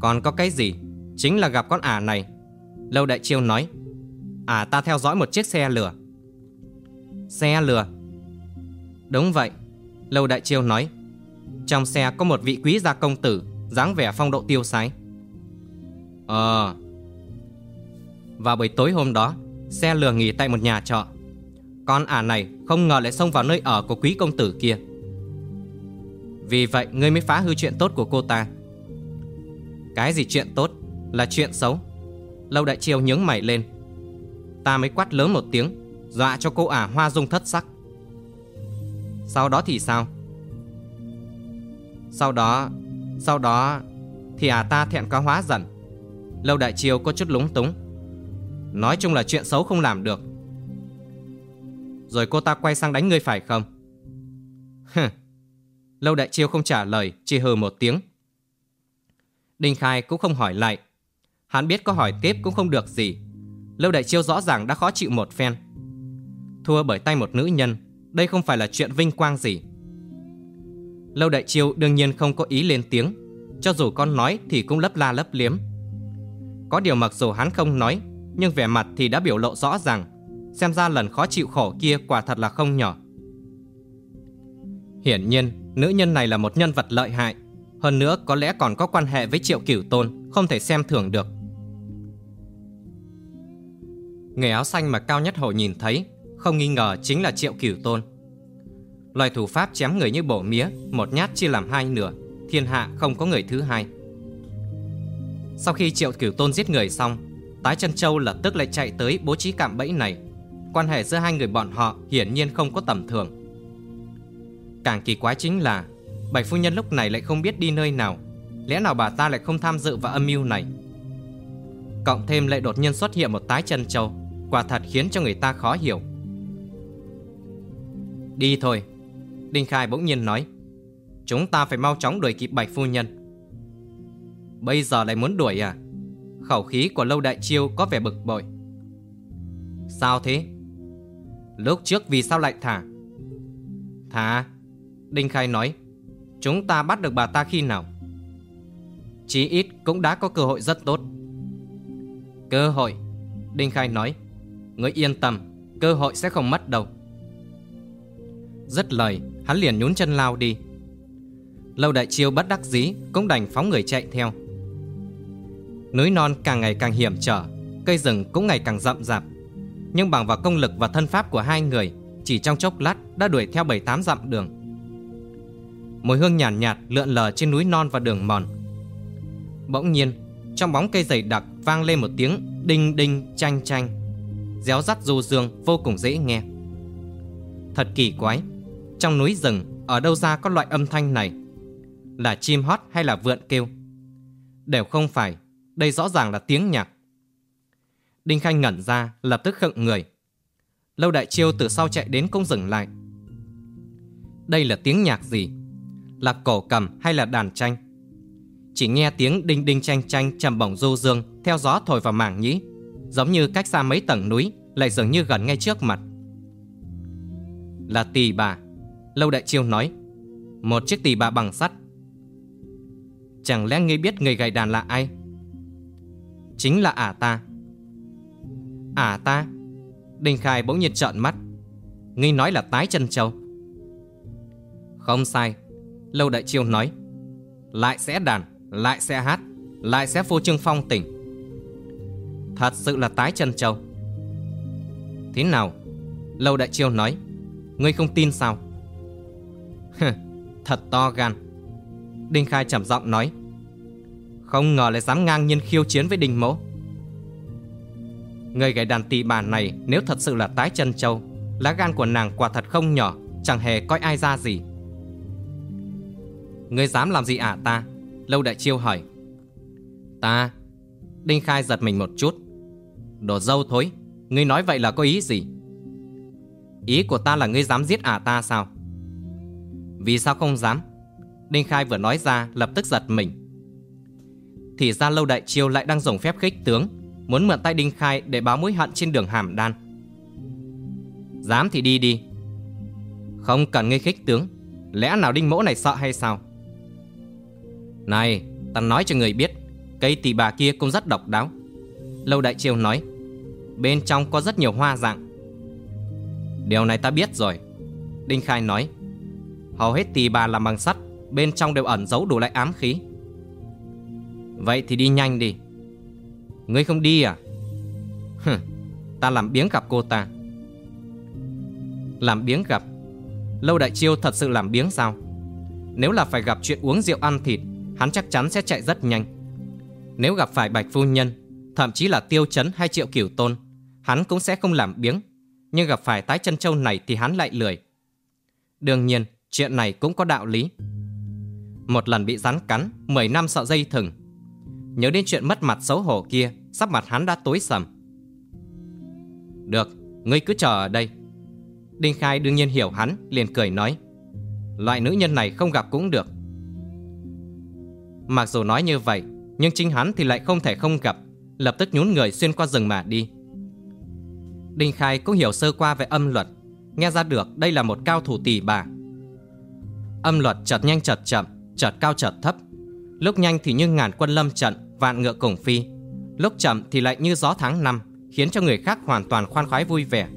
Còn có cái gì? Chính là gặp con ả này. Lâu Đại Chiêu nói, Ả ta theo dõi một chiếc xe lửa. Xe lửa? Đúng vậy, Lâu Đại Chiêu nói. Trong xe có một vị quý gia công tử, dáng vẻ phong độ tiêu sái. Ờ. Vào buổi tối hôm đó, Xe lừa nghỉ tại một nhà trọ. Con ả này không ngờ lại xông vào nơi ở của quý công tử kia. Vì vậy ngươi mới phá hư chuyện tốt của cô ta. Cái gì chuyện tốt Là chuyện xấu? Lâu đại chiêu nhướng mày lên. Ta mới quát lớn một tiếng, Dọa cho cô ả hoa dung thất sắc. Sau đó thì sao? Sau đó Sau đó Thì à ta thẹn quá hóa giận. Lâu đại triều có chút lúng túng. Nói chung là chuyện xấu không làm được. Rồi cô ta quay sang đánh ngươi phải không? Lâu đại chiêu không trả lời, Chỉ hừ một tiếng. Đinh Khai cũng không hỏi lại. Hắn biết có hỏi tiếp cũng không được gì. Lâu đại chiêu rõ ràng đã khó chịu một phen. Thua bởi tay một nữ nhân. Đây không phải là chuyện vinh quang gì. Lâu đại chiêu đương nhiên không có ý lên tiếng. Cho dù con nói thì cũng lấp la lấp liếm. Có điều mặc dù hắn không nói, Nhưng vẻ mặt thì đã biểu lộ rõ ràng. Xem ra lần khó chịu khổ kia quả thật là không nhỏ. Hiển nhiên, Nữ nhân này là một nhân vật lợi hại. Hơn nữa có lẽ còn có quan hệ với triệu cửu tôn, Không thể xem thường được. Người áo xanh mà Cao Nhất Hổ nhìn thấy không nghi ngờ chính là triệu cửu tôn. Loài thủ pháp chém người như bổ mía, Một nhát chia làm hai nửa, Thiên hạ không có người thứ hai. Sau khi triệu cửu tôn giết người xong, Tái chân châu lập tức lại chạy tới bố trí cạm bẫy này. Quan hệ giữa hai người bọn họ hiển nhiên không có tầm thường. Càng kỳ quái chính là, Bảy phu nhân lúc này lại không biết đi nơi nào. Lẽ nào bà ta lại không tham dự vào âm mưu này? Cộng thêm lại đột nhiên xuất hiện một tái chân châu, Quả thật khiến cho người ta khó hiểu. Đi thôi. Đinh Khai bỗng nhiên nói, Chúng ta phải mau chóng đuổi kịp bạch phu nhân. Bây giờ lại muốn đuổi à? Khẩu khí của lâu đại chiêu có vẻ bực bội. Sao thế? Lúc trước vì sao lại thả? Thả? Đinh Khai nói, Chúng ta bắt được bà ta khi nào? Chí ít cũng đã có cơ hội rất tốt. Cơ hội? Đinh Khai nói, Ngươi yên tâm, Cơ hội sẽ không mất đâu. Rất lời Hắn liền nhún chân lao đi. Lâu đại chiêu bất đắc dĩ Cũng đành phóng người chạy theo. Núi non càng ngày càng hiểm trở Cây rừng cũng ngày càng rậm rạp. Nhưng bằng vào công lực và thân pháp của hai người Chỉ trong chốc lát đã đuổi theo bảy tám dặm đường. Mùi hương nhàn nhạt, nhạt lượn lờ trên núi non và đường mòn. Bỗng nhiên Trong bóng cây dày đặc vang lên một tiếng Đinh đinh chanh chanh. Réo rắt du dương vô cùng dễ nghe. Thật kỳ quái trong núi rừng, Ở đâu ra có loại âm thanh này? Là chim hót hay là vượn kêu? Đều không phải, Đây rõ ràng là tiếng nhạc. Đinh Khanh ngẩn ra, lập tức khựng người. Lâu đại chiêu từ sau chạy đến cũng dừng lại. Đây là tiếng nhạc gì? Là cổ cầm hay là đàn tranh? Chỉ nghe tiếng đinh đinh tranh tranh trầm bổng du dương, Theo gió thổi vào mảng nhĩ, Giống như cách xa mấy tầng núi, Lại dường như gần ngay trước mặt. Là tỳ bà. Lâu đại chiêu nói, Một chiếc tỳ bà bằng sắt. Chẳng lẽ ngươi biết người gầy đàn là ai? Chính là ả ta. Ả ta? Đinh Khai bỗng nhiên trợn mắt. Ngươi nói là tái chân châu. Không sai, Lâu đại chiêu nói. Lại sẽ đàn, Lại sẽ hát, Lại sẽ phô trương phong tỉnh Thật sự là tái chân châu. Thế nào? Lâu đại chiêu nói. Ngươi không tin sao? Thật to gan. Đinh Khai trầm giọng nói, Không ngờ lại dám ngang nhiên khiêu chiến với Đinh Mỗ Người gầy đàn tỳ bà này Nếu thật sự là tái chân châu, Lá gan của nàng quả thật không nhỏ, Chẳng hề coi ai ra gì. Ngươi dám làm gì ả ta? Lâu đại chiêu hỏi. Ta, Đinh Khai giật mình một chút. Đồ dâu thối, Ngươi nói vậy là có ý gì? Ý của ta là ngươi dám giết ả ta sao? Vì sao không dám? Đinh Khai vừa nói ra, lập tức giật mình. Thì ra lâu đại chiêu lại đang dùng phép khích tướng, Muốn mượn tay Đinh Khai để báo mối hận trên đường hàm đan. Dám thì đi đi. Không cần ngươi khích tướng, Lẽ nào đinh mỗ này sợ hay sao? Này, Ta nói cho người biết, Cây tỳ bà kia cũng rất độc đáo. Lâu đại chiêu nói, Bên trong có rất nhiều hoa dạng. Điều này ta biết rồi, Đinh Khai nói. Hầu hết tỳ bà làm bằng sắt Bên trong đều ẩn giấu đủ loại ám khí. Vậy thì đi nhanh đi. Ngươi không đi à? Hừ, Ta làm biếng gặp cô ta. Làm biếng gặp? Lâu đại chiêu thật sự làm biếng sao? Nếu là phải gặp chuyện uống rượu ăn thịt Hắn chắc chắn sẽ chạy rất nhanh. Nếu gặp phải bạch phu nhân Thậm chí là tiêu chấn hay triệu cửu tôn Hắn cũng sẽ không làm biếng. Nhưng gặp phải tái chân châu này thì hắn lại lười. Đương nhiên Chuyện này cũng có đạo lý. Một lần bị rắn cắn 10 năm sợ dây thừng. Nhớ đến chuyện mất mặt xấu hổ kia Sắp mặt hắn đã tối sầm. Được, ngươi cứ chờ ở đây. Đinh Khai đương nhiên hiểu hắn, liền cười nói Loại nữ nhân này không gặp cũng được. Mặc dù nói như vậy Nhưng chính hắn thì lại không thể không gặp Lập tức nhún người xuyên qua rừng mà đi. Đinh Khai cũng hiểu sơ qua về âm luật Nghe ra được đây là một cao thủ tỷ bà. Âm luật chợt nhanh chợt chậm, Chợt cao chợt thấp. Lúc nhanh thì như ngàn quân lâm trận, Vạn ngựa cùng phi. Lúc chậm thì lại như gió tháng năm, Khiến cho người khác hoàn toàn khoan khoái vui vẻ.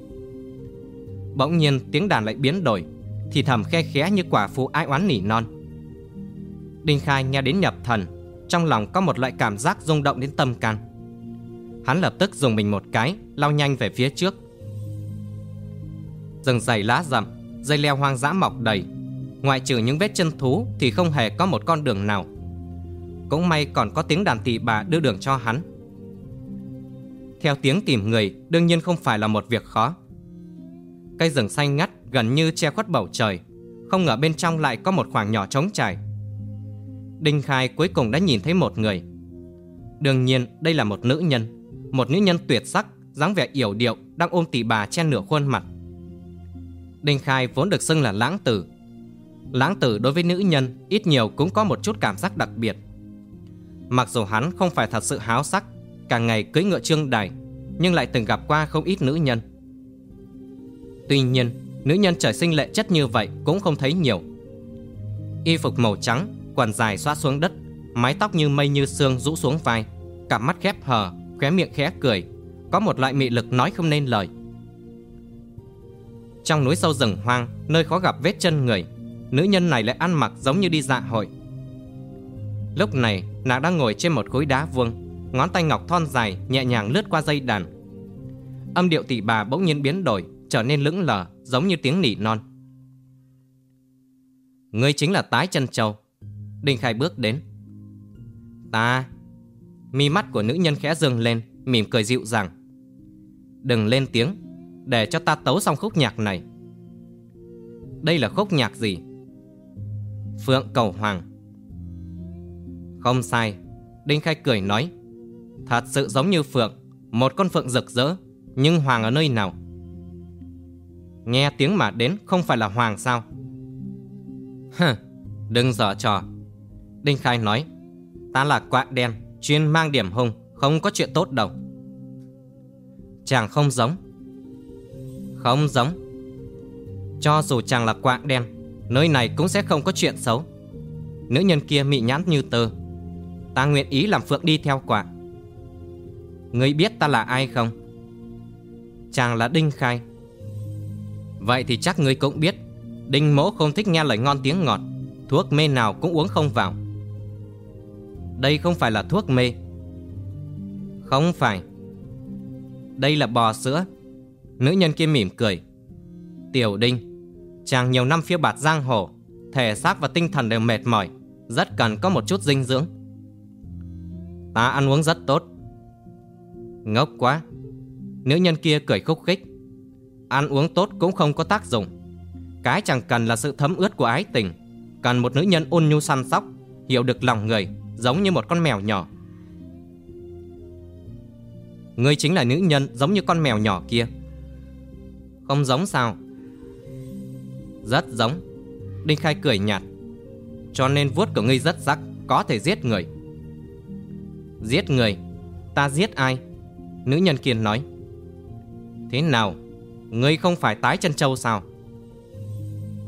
Bỗng nhiên tiếng đàn lại biến đổi, Thì thầm khe khẽ như quả phụ ai oán nỉ non. Đinh Khai nghe đến nhập thần, Trong lòng có một loại cảm giác rung động đến tâm can. Hắn lập tức dùng mình một cái, Lao nhanh về phía trước. Rừng dày lá rậm, Dây leo hoang dã mọc đầy Ngoại trừ những vết chân thú Thì không hề có một con đường nào. Cũng may còn có tiếng đàn tỳ bà đưa đường cho hắn. Theo tiếng tìm người, Đương nhiên không phải là một việc khó. Cây rừng xanh ngắt gần như che khuất bầu trời, Không ngờ bên trong lại có một khoảng nhỏ trống trải. Đinh Khai cuối cùng đã nhìn thấy một người. Đương nhiên, đây là một nữ nhân, Một nữ nhân tuyệt sắc, dáng vẻ yểu điệu, Đang ôm tỷ bà che nửa khuôn mặt. Đinh Khai vốn được xưng là lãng tử Lãng tử đối với nữ nhân Ít nhiều cũng có một chút cảm giác đặc biệt. Mặc dù hắn không phải thật sự háo sắc Cả ngày cưỡi ngựa trương đài, Nhưng lại từng gặp qua không ít nữ nhân. Tuy nhiên, Nữ nhân trời sinh lệ chất như vậy Cũng không thấy nhiều. Y phục màu trắng, Quần dài xóa xuống đất, Mái tóc như mây như sương rũ xuống vai, Cặp mắt khép hờ, Khóe miệng khẽ cười, Có một loại mị lực nói không nên lời. Trong núi sâu rừng hoang, Nơi khó gặp vết chân người Nữ nhân này lại ăn mặc giống như đi dạ hội. Lúc này, nàng đang ngồi trên một khối đá vuông, Ngón tay ngọc thon dài nhẹ nhàng lướt qua dây đàn. Âm điệu tỷ bà bỗng nhiên biến đổi, Trở nên lững lờ, giống như tiếng nỉ non. Ngươi chính là tái chân châu. Đinh Khai bước đến. Ta. Mi mắt của nữ nhân khẽ dâng lên, Mỉm cười dịu dàng. Đừng lên tiếng, Để cho ta tấu xong khúc nhạc này. Đây là khúc nhạc gì? Phượng cầu hoàng. Không sai, Đinh Khai cười nói, Thật sự giống như Phượng, Một con Phượng rực rỡ, Nhưng Hoàng ở nơi nào? Nghe tiếng mà đến không phải là Hoàng sao? Hừ, Đừng dở trò. Đinh Khai nói, Ta là quạ đen, Chuyên mang điểm hung, Không có chuyện tốt đâu. Chàng không giống. Không giống. Cho dù chàng là quạ đen Nơi này cũng sẽ không có chuyện xấu. Nữ nhân kia mị nhãn như tơ. Ta nguyện ý làm phượng đi theo quạ Ngươi biết ta là ai không? Chàng là Đinh Khai. Vậy thì chắc ngươi cũng biết, Đinh mỗ không thích nghe lời ngon tiếng ngọt. Thuốc mê nào cũng uống không vào. Đây không phải là thuốc mê. Không phải. Đây là bò sữa. Nữ nhân kia mỉm cười. Tiểu Đinh. Chàng nhiều năm phiêu bạt giang hồ, Thể xác và tinh thần đều mệt mỏi, Rất cần có một chút dinh dưỡng. Ta ăn uống rất tốt. Ngốc quá. Nữ nhân kia cười khúc khích. Ăn uống tốt cũng không có tác dụng. Cái chẳng cần là sự thấm ướt của ái tình. Cần một nữ nhân ôn nhu săn sóc, Hiểu được lòng người, Giống như một con mèo nhỏ. Ngươi chính là nữ nhân giống như con mèo nhỏ kia. Không giống sao. Rất giống. Đinh Khai cười nhạt. Cho nên vuốt của ngươi rất sắc, Có thể giết người. Giết người? Ta giết ai? Nữ nhân kia nói. Thế nào? Ngươi không phải tái chân châu sao?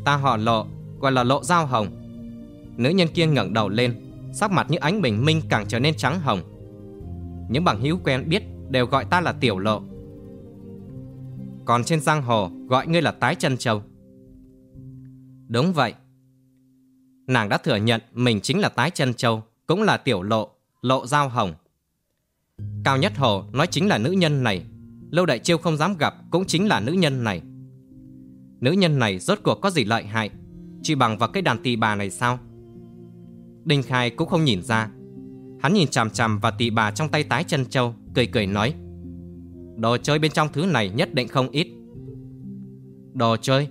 Ta họ lộ, Gọi là lộ giao hồng. Nữ nhân kia ngẩng đầu lên, Sắc mặt như ánh bình minh càng trở nên trắng hồng. Những bằng hữu quen biết Đều gọi ta là tiểu lộ. Còn trên giang hồ, Gọi ngươi là tái chân châu. Đúng vậy Nàng đã thừa nhận Mình chính là tái chân châu Cũng là tiểu lộ Lộ giao hồng Cao Nhất Hồ nói chính là nữ nhân này Lâu Đại Chiêu không dám gặp cũng chính là nữ nhân này. Nữ nhân này rốt cuộc có gì lợi hại, chỉ bằng vào cái đàn tỳ bà này sao? Đinh Khai cũng không nhìn ra. Hắn nhìn chằm chằm vào tỳ bà trong tay tái chân châu, cười cười nói. Đồ chơi bên trong thứ này nhất định không ít. Đồ chơi?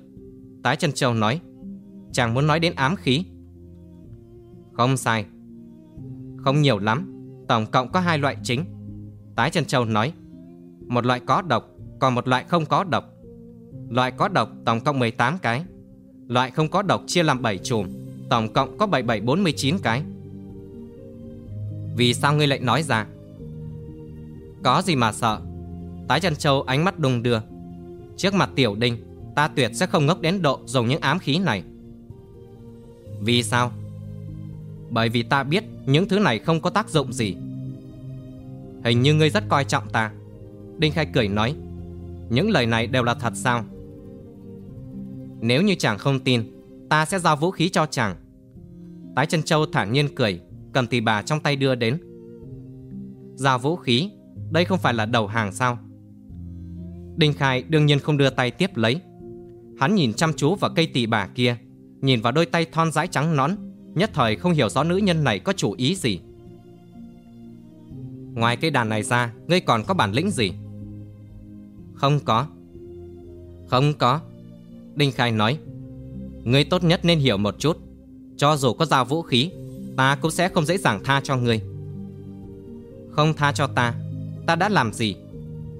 Tái chân châu nói. Chàng muốn nói đến ám khí. Không sai. Không nhiều lắm, tổng cộng có hai loại chính. Tái chân châu nói một loại có độc, còn một loại không có độc. Loại có độc tổng cộng 18 cái Loại không có độc chia làm 7 chùm Tổng cộng có 7749 cái Vì sao ngươi lại nói ra Có gì mà sợ Tái chân châu ánh mắt đùng đưa Trước mặt tiểu đinh Ta tuyệt sẽ không ngốc đến độ dùng những ám khí này vì sao? Bởi vì ta biết Những thứ này không có tác dụng gì. Hình như ngươi rất coi trọng ta. Đinh Khai cười nói, Những lời này đều là thật sao? Nếu như chàng không tin, Ta sẽ giao vũ khí cho chàng. Tái chân châu thản nhiên cười, Cầm tỳ bà trong tay đưa đến. Giao vũ khí, Đây không phải là đầu hàng sao? Đinh Khai đương nhiên không đưa tay tiếp lấy. Hắn nhìn chăm chú vào cây tỳ bà kia. Nhìn vào đôi tay thon rãi trắng nón Nhất thời không hiểu rõ nữ nhân này có chủ ý gì. Ngoài cây đàn này ra, Ngươi còn có bản lĩnh gì? Không có. Không có. Đinh Khai nói, Ngươi tốt nhất nên hiểu một chút. Cho dù có giao vũ khí, Ta cũng sẽ không dễ dàng tha cho ngươi. Không tha cho ta Ta đã làm gì?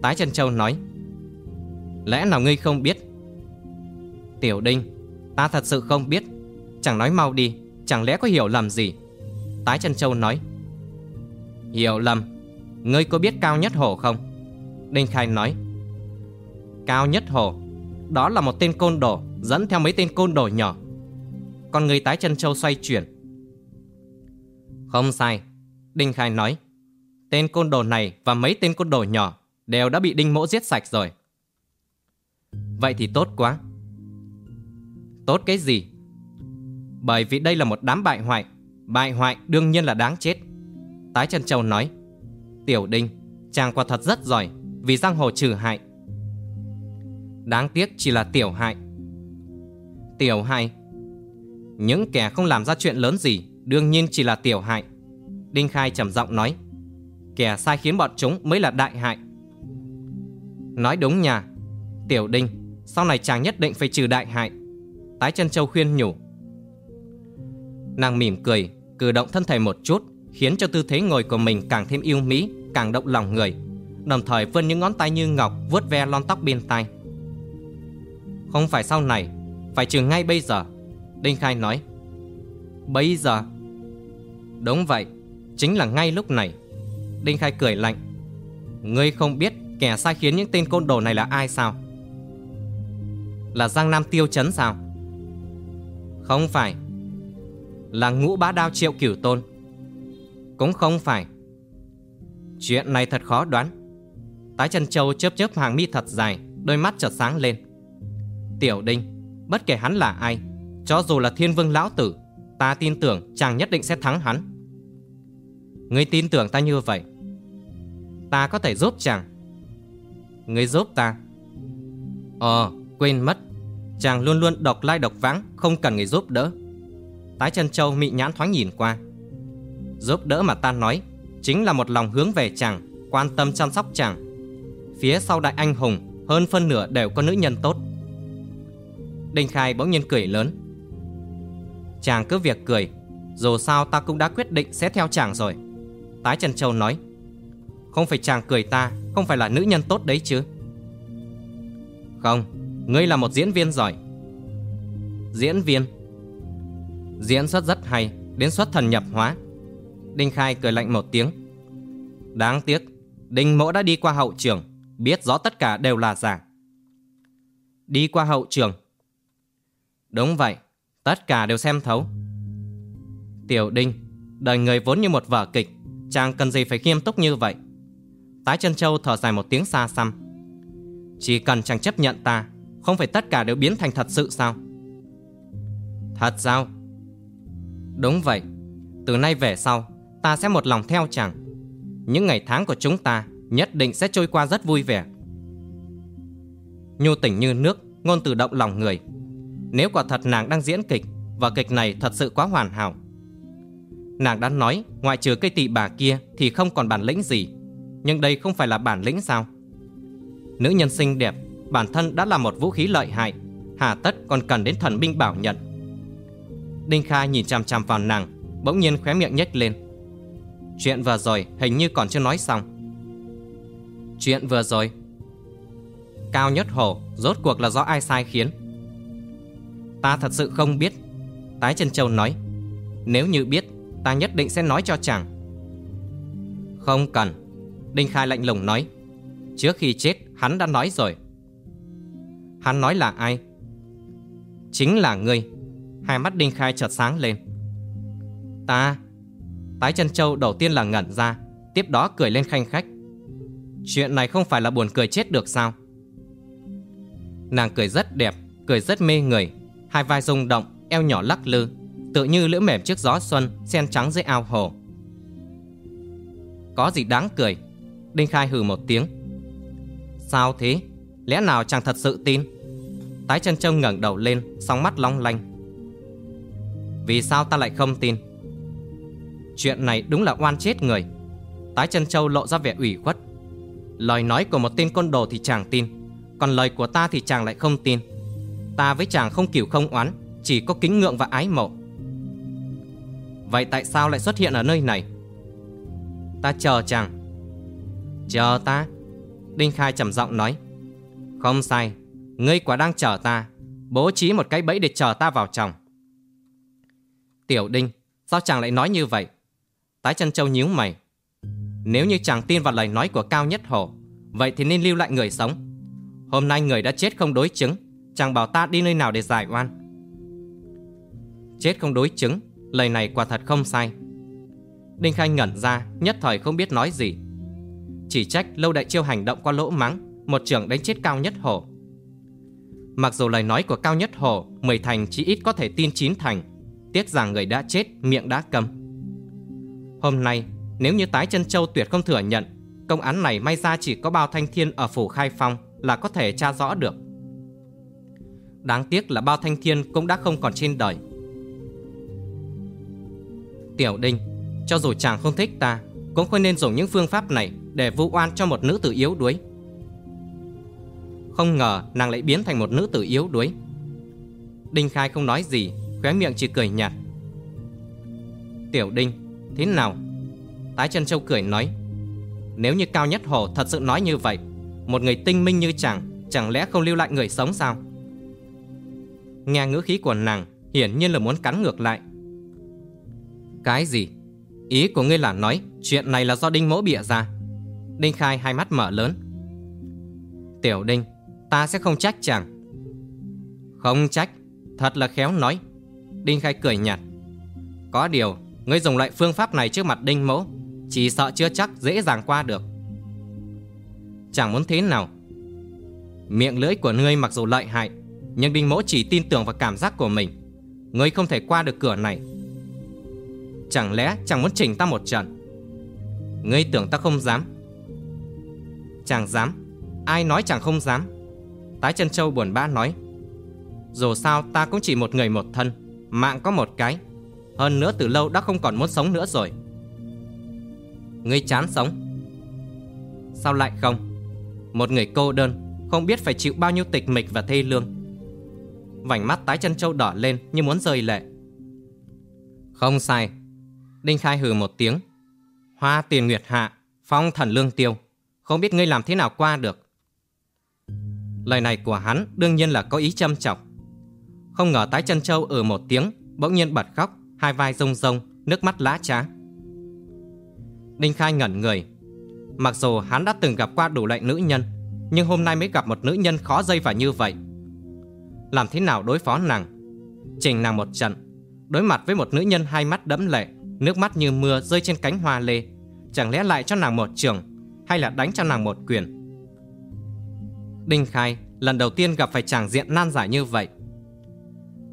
Tái chân châu nói, Lẽ nào ngươi không biết? Tiểu Đinh Ta thật sự không biết. Chẳng nói mau đi, Chẳng lẽ có hiểu lầm gì? Tái chân châu nói. Hiểu lầm. Ngươi có biết Cao Nhất Hổ không? Đinh Khai nói. Cao Nhất Hổ, Đó là một tên côn đồ, Dẫn theo mấy tên côn đồ nhỏ. Còn người tái chân châu xoay chuyển. Không sai, Đinh Khai nói. Tên côn đồ này và mấy tên côn đồ nhỏ Đều đã bị Đinh Mỗ giết sạch rồi. Vậy thì tốt quá. Tốt cái gì? Bởi vì đây là một đám bại hoại Bại hoại đương nhiên là đáng chết. Tái chân châu nói Tiểu Đinh, chàng quả thật rất giỏi Vì giang hồ trừ hại. Đáng tiếc chỉ là tiểu hại. Tiểu hại? Những kẻ không làm ra chuyện lớn gì Đương nhiên chỉ là tiểu hại. Đinh Khai trầm giọng nói Kẻ sai khiến bọn chúng mới là đại hại. Nói đúng nhà. Tiểu Đinh Sau này chàng nhất định phải trừ đại hại. Tái chân châu khuyên nhủ. Nàng mỉm cười, Cử động thân thể một chút, Khiến cho tư thế ngồi của mình càng thêm yêu mỹ, càng động lòng người, Đồng thời vươn những ngón tay như ngọc vuốt ve lon tóc bên tai. Không phải sau này, Phải trừ ngay bây giờ, Đinh Khai nói. Bây giờ? Đúng vậy, Chính là ngay lúc này. Đinh Khai cười lạnh. Ngươi không biết kẻ sai khiến những tên côn đồ này là ai sao? Là Giang Nam Tiêu Chấn sao? Không phải. Là ngũ bá đao triệu cửu tôn. Cũng không phải. Chuyện này thật khó đoán. Tái chân châu chớp chớp hàng mi thật dài, Đôi mắt chợt sáng lên. Tiểu đinh, Bất kể hắn là ai, Cho dù là thiên vương lão tử, Ta tin tưởng chàng nhất định sẽ thắng hắn. Ngươi tin tưởng ta như vậy, Ta có thể giúp chàng. Ngươi giúp ta. Ờ quên mất. Chàng luôn luôn độc lai độc vãng Không cần người giúp đỡ Tái chân châu mị nhãn thoáng nhìn qua Giúp đỡ mà ta nói chính là một lòng hướng về chàng, quan tâm chăm sóc chàng. Phía sau đại anh hùng, hơn phân nửa đều có nữ nhân tốt. Đinh Khai bỗng nhiên cười lớn. Chàng cứ việc cười, dù sao ta cũng đã quyết định sẽ theo chàng rồi. Tái Trần Châu nói, không phải chàng cười ta, không phải là nữ nhân tốt đấy chứ. Không, ngươi là một diễn viên giỏi. Diễn viên? Diễn xuất rất hay, đến xuất thần nhập hóa. Đinh Khai cười lạnh một tiếng. Đáng tiếc, Đinh Mỗ đã đi qua hậu trường, biết rõ tất cả đều là giả. Đi qua hậu trường. Đúng vậy, tất cả đều xem thấu. Tiểu Đinh, đời người vốn như một vở kịch, chàng cần gì phải nghiêm túc như vậy. Tái chân châu thở dài một tiếng xa xăm. Chỉ cần chàng chấp nhận ta, không phải tất cả đều biến thành thật sự sao? Thật sao? Đúng vậy, từ nay về sau, ta sẽ một lòng theo chàng. Những ngày tháng của chúng ta nhất định sẽ trôi qua rất vui vẻ. Nhu tỉnh như nước, ngôn từ động lòng người. Nếu quả thật nàng đang diễn kịch, và kịch này thật sự quá hoàn hảo. Nàng đã nói, ngoại trừ cây tị bà kia thì không còn bản lĩnh gì. Nhưng đây không phải là bản lĩnh sao? Nữ nhân xinh đẹp, bản thân đã là một vũ khí lợi hại, hà tất còn cần đến thần binh bảo nhận. Đinh Kha nhìn chằm chằm vào nàng, bỗng nhiên khóe miệng nhếch lên. Chuyện vừa rồi hình như còn chưa nói xong. Chuyện vừa rồi. Cao Nhất Hổ rốt cuộc là do ai sai khiến? Ta thật sự không biết. Tái chân châu nói Nếu như biết Ta nhất định sẽ nói cho chàng. Không cần Đinh Khai lạnh lùng nói Trước khi chết hắn đã nói rồi. Hắn nói là ai? Chính là ngươi. Hai mắt Đinh Khai chợt sáng lên. Ta, Tái chân châu đầu tiên là ngẩn ra, Tiếp đó cười lên khanh khách. Chuyện này không phải là buồn cười chết được sao? Nàng cười rất đẹp, Cười rất mê người. Hai vai rung động, Eo nhỏ lắc lư Tự như lưỡi mềm trước gió xuân, Sen trắng dưới ao hồ. Có gì đáng cười? Đinh Khai hừ một tiếng. Sao thế? Lẽ nào chàng thật sự tin? Tái chân trông ngẩng đầu lên Sóng mắt long lanh. Vì sao ta lại không tin? Chuyện này đúng là oan chết người. Tái chân châu lộ ra vẻ ủy khuất. Lời nói của một tên côn đồ thì chàng tin, Còn lời của ta thì chàng lại không tin. Ta với chàng không kiểu không oán, Chỉ có kính ngưỡng và ái mộ. Vậy tại sao lại xuất hiện ở nơi này? Ta chờ chàng. Chờ ta, Đinh Khai trầm giọng nói. Không sai, Ngươi quả đang chờ ta. Bố trí một cái bẫy để chờ ta vào chồng. Tiểu Đinh, Sao chàng lại nói như vậy? Tái chân châu nhíu mày. Nếu như chàng tin vào lời nói của Cao Nhất Hổ, Vậy thì nên lưu lại người sống. Hôm nay người đã chết không đối chứng, Chàng bảo ta đi nơi nào để giải oan? Chết không đối chứng, Lời này quả thật không sai. Đinh Khai ngẩn ra, Nhất thời không biết nói gì. Chỉ trách lâu đại chiêu hành động qua lỗ mắng. Một trưởng đánh chết Cao Nhất Hổ. Mặc dù lời nói của Cao Nhất Hổ, Mười thành chỉ ít có thể tin chín thành, Tiếc rằng người đã chết, miệng đã cầm. Hôm nay, nếu như tái chân châu tuyệt không thừa nhận, Công án này may ra chỉ có bao thanh thiên ở phủ khai phong Là có thể tra rõ được. Đáng tiếc là bao thanh thiên cũng đã không còn trên đời. Tiểu Đinh, Cho dù chàng không thích ta, Cũng không nên dùng những phương pháp này Để vu oan cho một nữ tử yếu đuối. Không ngờ nàng lại biến thành một nữ tử yếu đuối. Đinh Khai không nói gì, Khóe miệng chỉ cười nhạt. Tiểu Đinh, Thế nào? Tái chân châu cười nói, Nếu như Cao Nhất Hồ thật sự nói như vậy, Một người tinh minh như chàng Chẳng lẽ không lưu lại người sống sao? Nghe ngữ khí của nàng, Hiển nhiên là muốn cắn ngược lại. Cái gì? Ý của ngươi là nói Chuyện này là do Đinh Mỗ bịa ra. Đinh Khai hai mắt mở lớn. Tiểu Đinh Ta sẽ không trách chàng. Không trách, Thật là khéo nói. Đinh Khai cười nhạt. Có điều, Ngươi dùng loại phương pháp này trước mặt Đinh mẫu, Chỉ sợ chưa chắc dễ dàng qua được. Chẳng muốn thế nào? Miệng lưỡi của ngươi mặc dù lợi hại, Nhưng Đinh mẫu chỉ tin tưởng vào cảm giác của mình. Ngươi không thể qua được cửa này. Chẳng lẽ chẳng muốn chỉnh ta một trận? Ngươi tưởng ta không dám? Chàng dám. Ai nói chàng không dám? Tái chân châu buồn bã nói, Dù sao ta cũng chỉ một người một thân, Mạng có một cái. Hơn nữa từ lâu đã không còn muốn sống nữa rồi. Ngươi chán sống. Sao lại không? Một người cô đơn, Không biết phải chịu bao nhiêu tịch mịch và thê lương. Vành mắt tái chân châu đỏ lên Như muốn rơi lệ. Không sai. Đinh Khai hừ một tiếng. Hoa tiền nguyệt hạ, Phong thần lương tiêu, Không biết ngươi làm thế nào qua được. Lời này của hắn đương nhiên là có ý châm chọc Không ngờ tái chân châu ở một tiếng Bỗng nhiên bật khóc hai vai rông rông, nước mắt lã trá. Đinh Khai ngẩn người. Mặc dù hắn đã từng gặp qua đủ loại nữ nhân, nhưng hôm nay mới gặp một nữ nhân khó dây vào như vậy. Làm thế nào đối phó nàng? Trình nàng một trận, đối mặt với một nữ nhân hai mắt đẫm lệ, nước mắt như mưa rơi trên cánh hoa lê. Chẳng lẽ lại cho nàng một trường, hay là đánh cho nàng một quyền? Đinh Khai lần đầu tiên gặp phải chàng diện nan giải như vậy.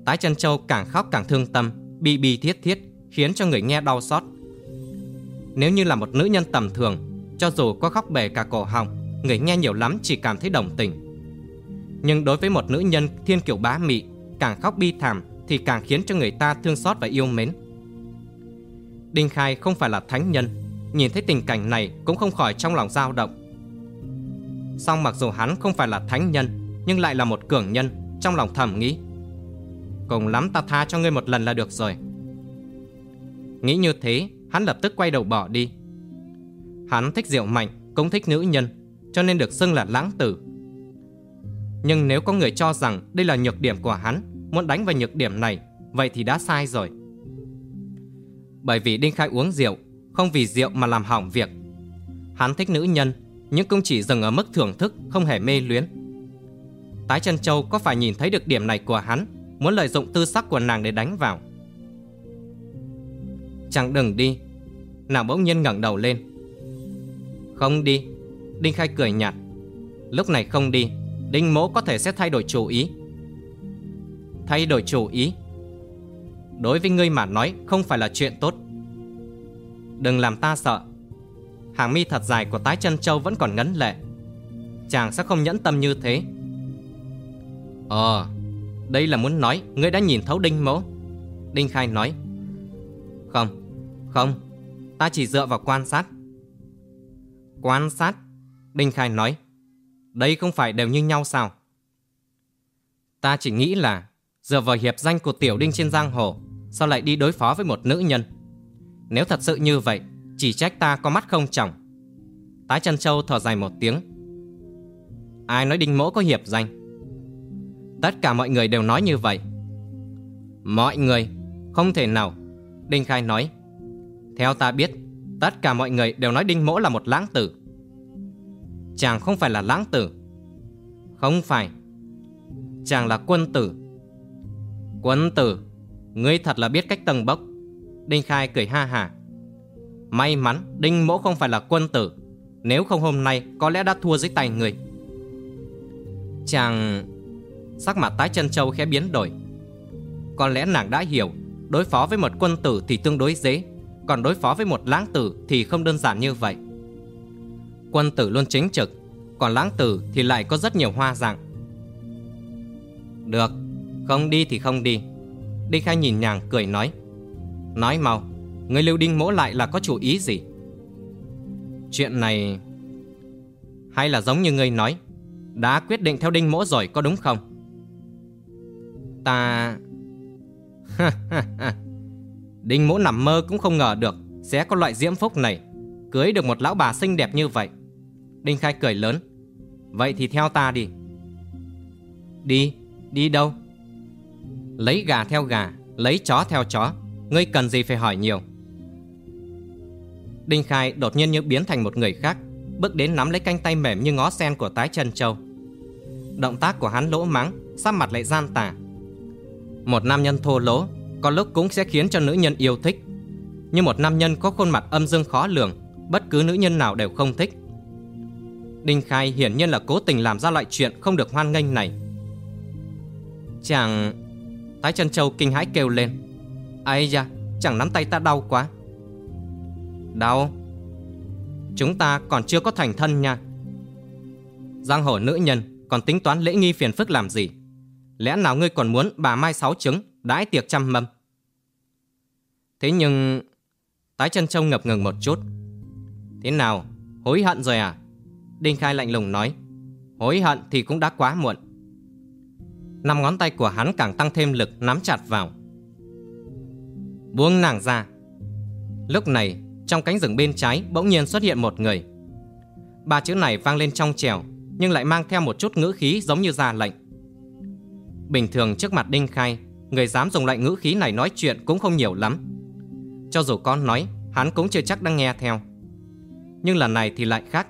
Tái chân châu càng khóc càng thương tâm, bi bi thiết thiết khiến cho người nghe đau xót. Nếu như là một nữ nhân tầm thường, cho dù có khóc bể cả cổ họng, người nghe nhiều lắm chỉ cảm thấy đồng tình. Nhưng đối với một nữ nhân thiên kiểu bá mị, càng khóc bi thảm thì càng khiến cho người ta thương xót và yêu mến. Đinh Khai không phải là thánh nhân, nhìn thấy tình cảnh này cũng không khỏi trong lòng dao động. Song mặc dù hắn không phải là thánh nhân, nhưng lại là một cường nhân, trong lòng thầm nghĩ Cùng lắm ta tha cho ngươi một lần là được rồi Nghĩ như thế Hắn lập tức quay đầu bỏ đi Hắn thích rượu mạnh Cũng thích nữ nhân Cho nên được xưng là lãng tử Nhưng nếu có người cho rằng đây là nhược điểm của hắn, muốn đánh vào nhược điểm này, vậy thì đã sai rồi. Bởi vì Đinh Khai uống rượu, không vì rượu mà làm hỏng việc. Hắn thích nữ nhân, nhưng cũng chỉ dừng ở mức thưởng thức, không hề mê luyến. Tái chân châu có phải nhìn thấy được điểm này của hắn, muốn lợi dụng tư sắc của nàng để đánh vào. Chẳng đừng đi, nàng bỗng nhiên ngẩng đầu lên. Không đi, Đinh Khai cười nhạt. Lúc này không đi, Đinh Mỗ có thể sẽ thay đổi chủ ý. Thay đổi chủ ý? Đối với ngươi mà nói không phải là chuyện tốt. Đừng làm ta sợ. Hàng mi thật dài của tái chân châu vẫn còn ngấn lệ. Chàng sẽ không nhẫn tâm như thế. Ờ, đây là muốn nói ngươi đã nhìn thấu Đinh Mỗ. Đinh Khai nói. Không, không, ta chỉ dựa vào quan sát. Quan sát? Đinh Khai nói. Đây không phải đều như nhau sao? Ta chỉ nghĩ là dựa vào hiệp danh của tiểu đinh trên giang hồ, sao lại đi đối phó với một nữ nhân? Nếu thật sự như vậy, chỉ trách ta có mắt không trọng. Tái chân châu thở dài một tiếng. Ai nói đinh mỗ có hiệp danh? Tất cả mọi người đều nói như vậy. Mọi người? Không thể nào. Đinh Khai nói. Theo ta biết, tất cả mọi người đều nói đinh mỗ là một lãng tử. Chàng không phải là lãng tử Không phải Chàng là quân tử Quân tử Ngươi thật là biết cách tầng bốc Đinh Khai cười ha hả May mắn, Đinh Mỗ không phải là quân tử. Nếu không hôm nay, có lẽ đã thua dưới tay người. Chàng Sắc mặt tái chân châu khẽ biến đổi. Có lẽ nàng đã hiểu, Đối phó với một quân tử thì tương đối dễ, Còn đối phó với một lãng tử thì không đơn giản như vậy. Quân tử luôn chính trực, Còn lãng tử thì lại có rất nhiều hoa dạng. Được, Không đi thì không đi. Đinh Khai nhìn nhàng cười nói Nói mau Người lưu đinh mỗ lại là có chủ ý gì? Chuyện này Hay là giống như ngươi nói Đã quyết định theo đinh mỗ rồi có đúng không? Ta Đinh mỗ nằm mơ cũng không ngờ được Sẽ có loại diễm phúc này Cưới được một lão bà xinh đẹp như vậy. Đinh Khai cười lớn. Vậy thì theo ta đi. Đi, đi đâu? Lấy gà theo gà Lấy chó theo chó. Ngươi cần gì phải hỏi nhiều? Đinh Khai đột nhiên như biến thành một người khác Bước đến nắm lấy canh tay mềm như ngó sen của tái chân châu Động tác của hắn lỗ mắng Sắc mặt lại gian tả Một nam nhân thô lỗ Có lúc cũng sẽ khiến cho nữ nhân yêu thích như một nam nhân có khuôn mặt âm dương khó lường Bất cứ nữ nhân nào đều không thích Đinh Khai hiển nhiên là cố tình làm ra loại chuyện không được hoan nghênh này. Chàng... Tái chân châu kinh hãi kêu lên. Ây da, chẳng nắm tay ta đau quá. Đau? Chúng ta còn chưa có thành thân nha. Giang hồ nữ nhân còn tính toán lễ nghi phiền phức làm gì? Lẽ nào ngươi còn muốn bà mai sáu trứng, đãi tiệc trăm mâm? Thế nhưng... Tái chân châu ngập ngừng một chút. Thế nào, hối hận rồi à? Đinh Khai lạnh lùng nói Hối hận thì cũng đã quá muộn Năm ngón tay của hắn càng tăng thêm lực nắm chặt vào Buông nàng ra Lúc này trong cánh rừng bên trái bỗng nhiên xuất hiện một người. Ba chữ này vang lên trong trèo Nhưng lại mang theo một chút ngữ khí giống như ra lệnh. Bình thường trước mặt Đinh Khai, Người dám dùng loại ngữ khí này nói chuyện cũng không nhiều lắm. Cho dù con nói, Hắn cũng chưa chắc đang nghe theo. Nhưng lần này thì lại khác.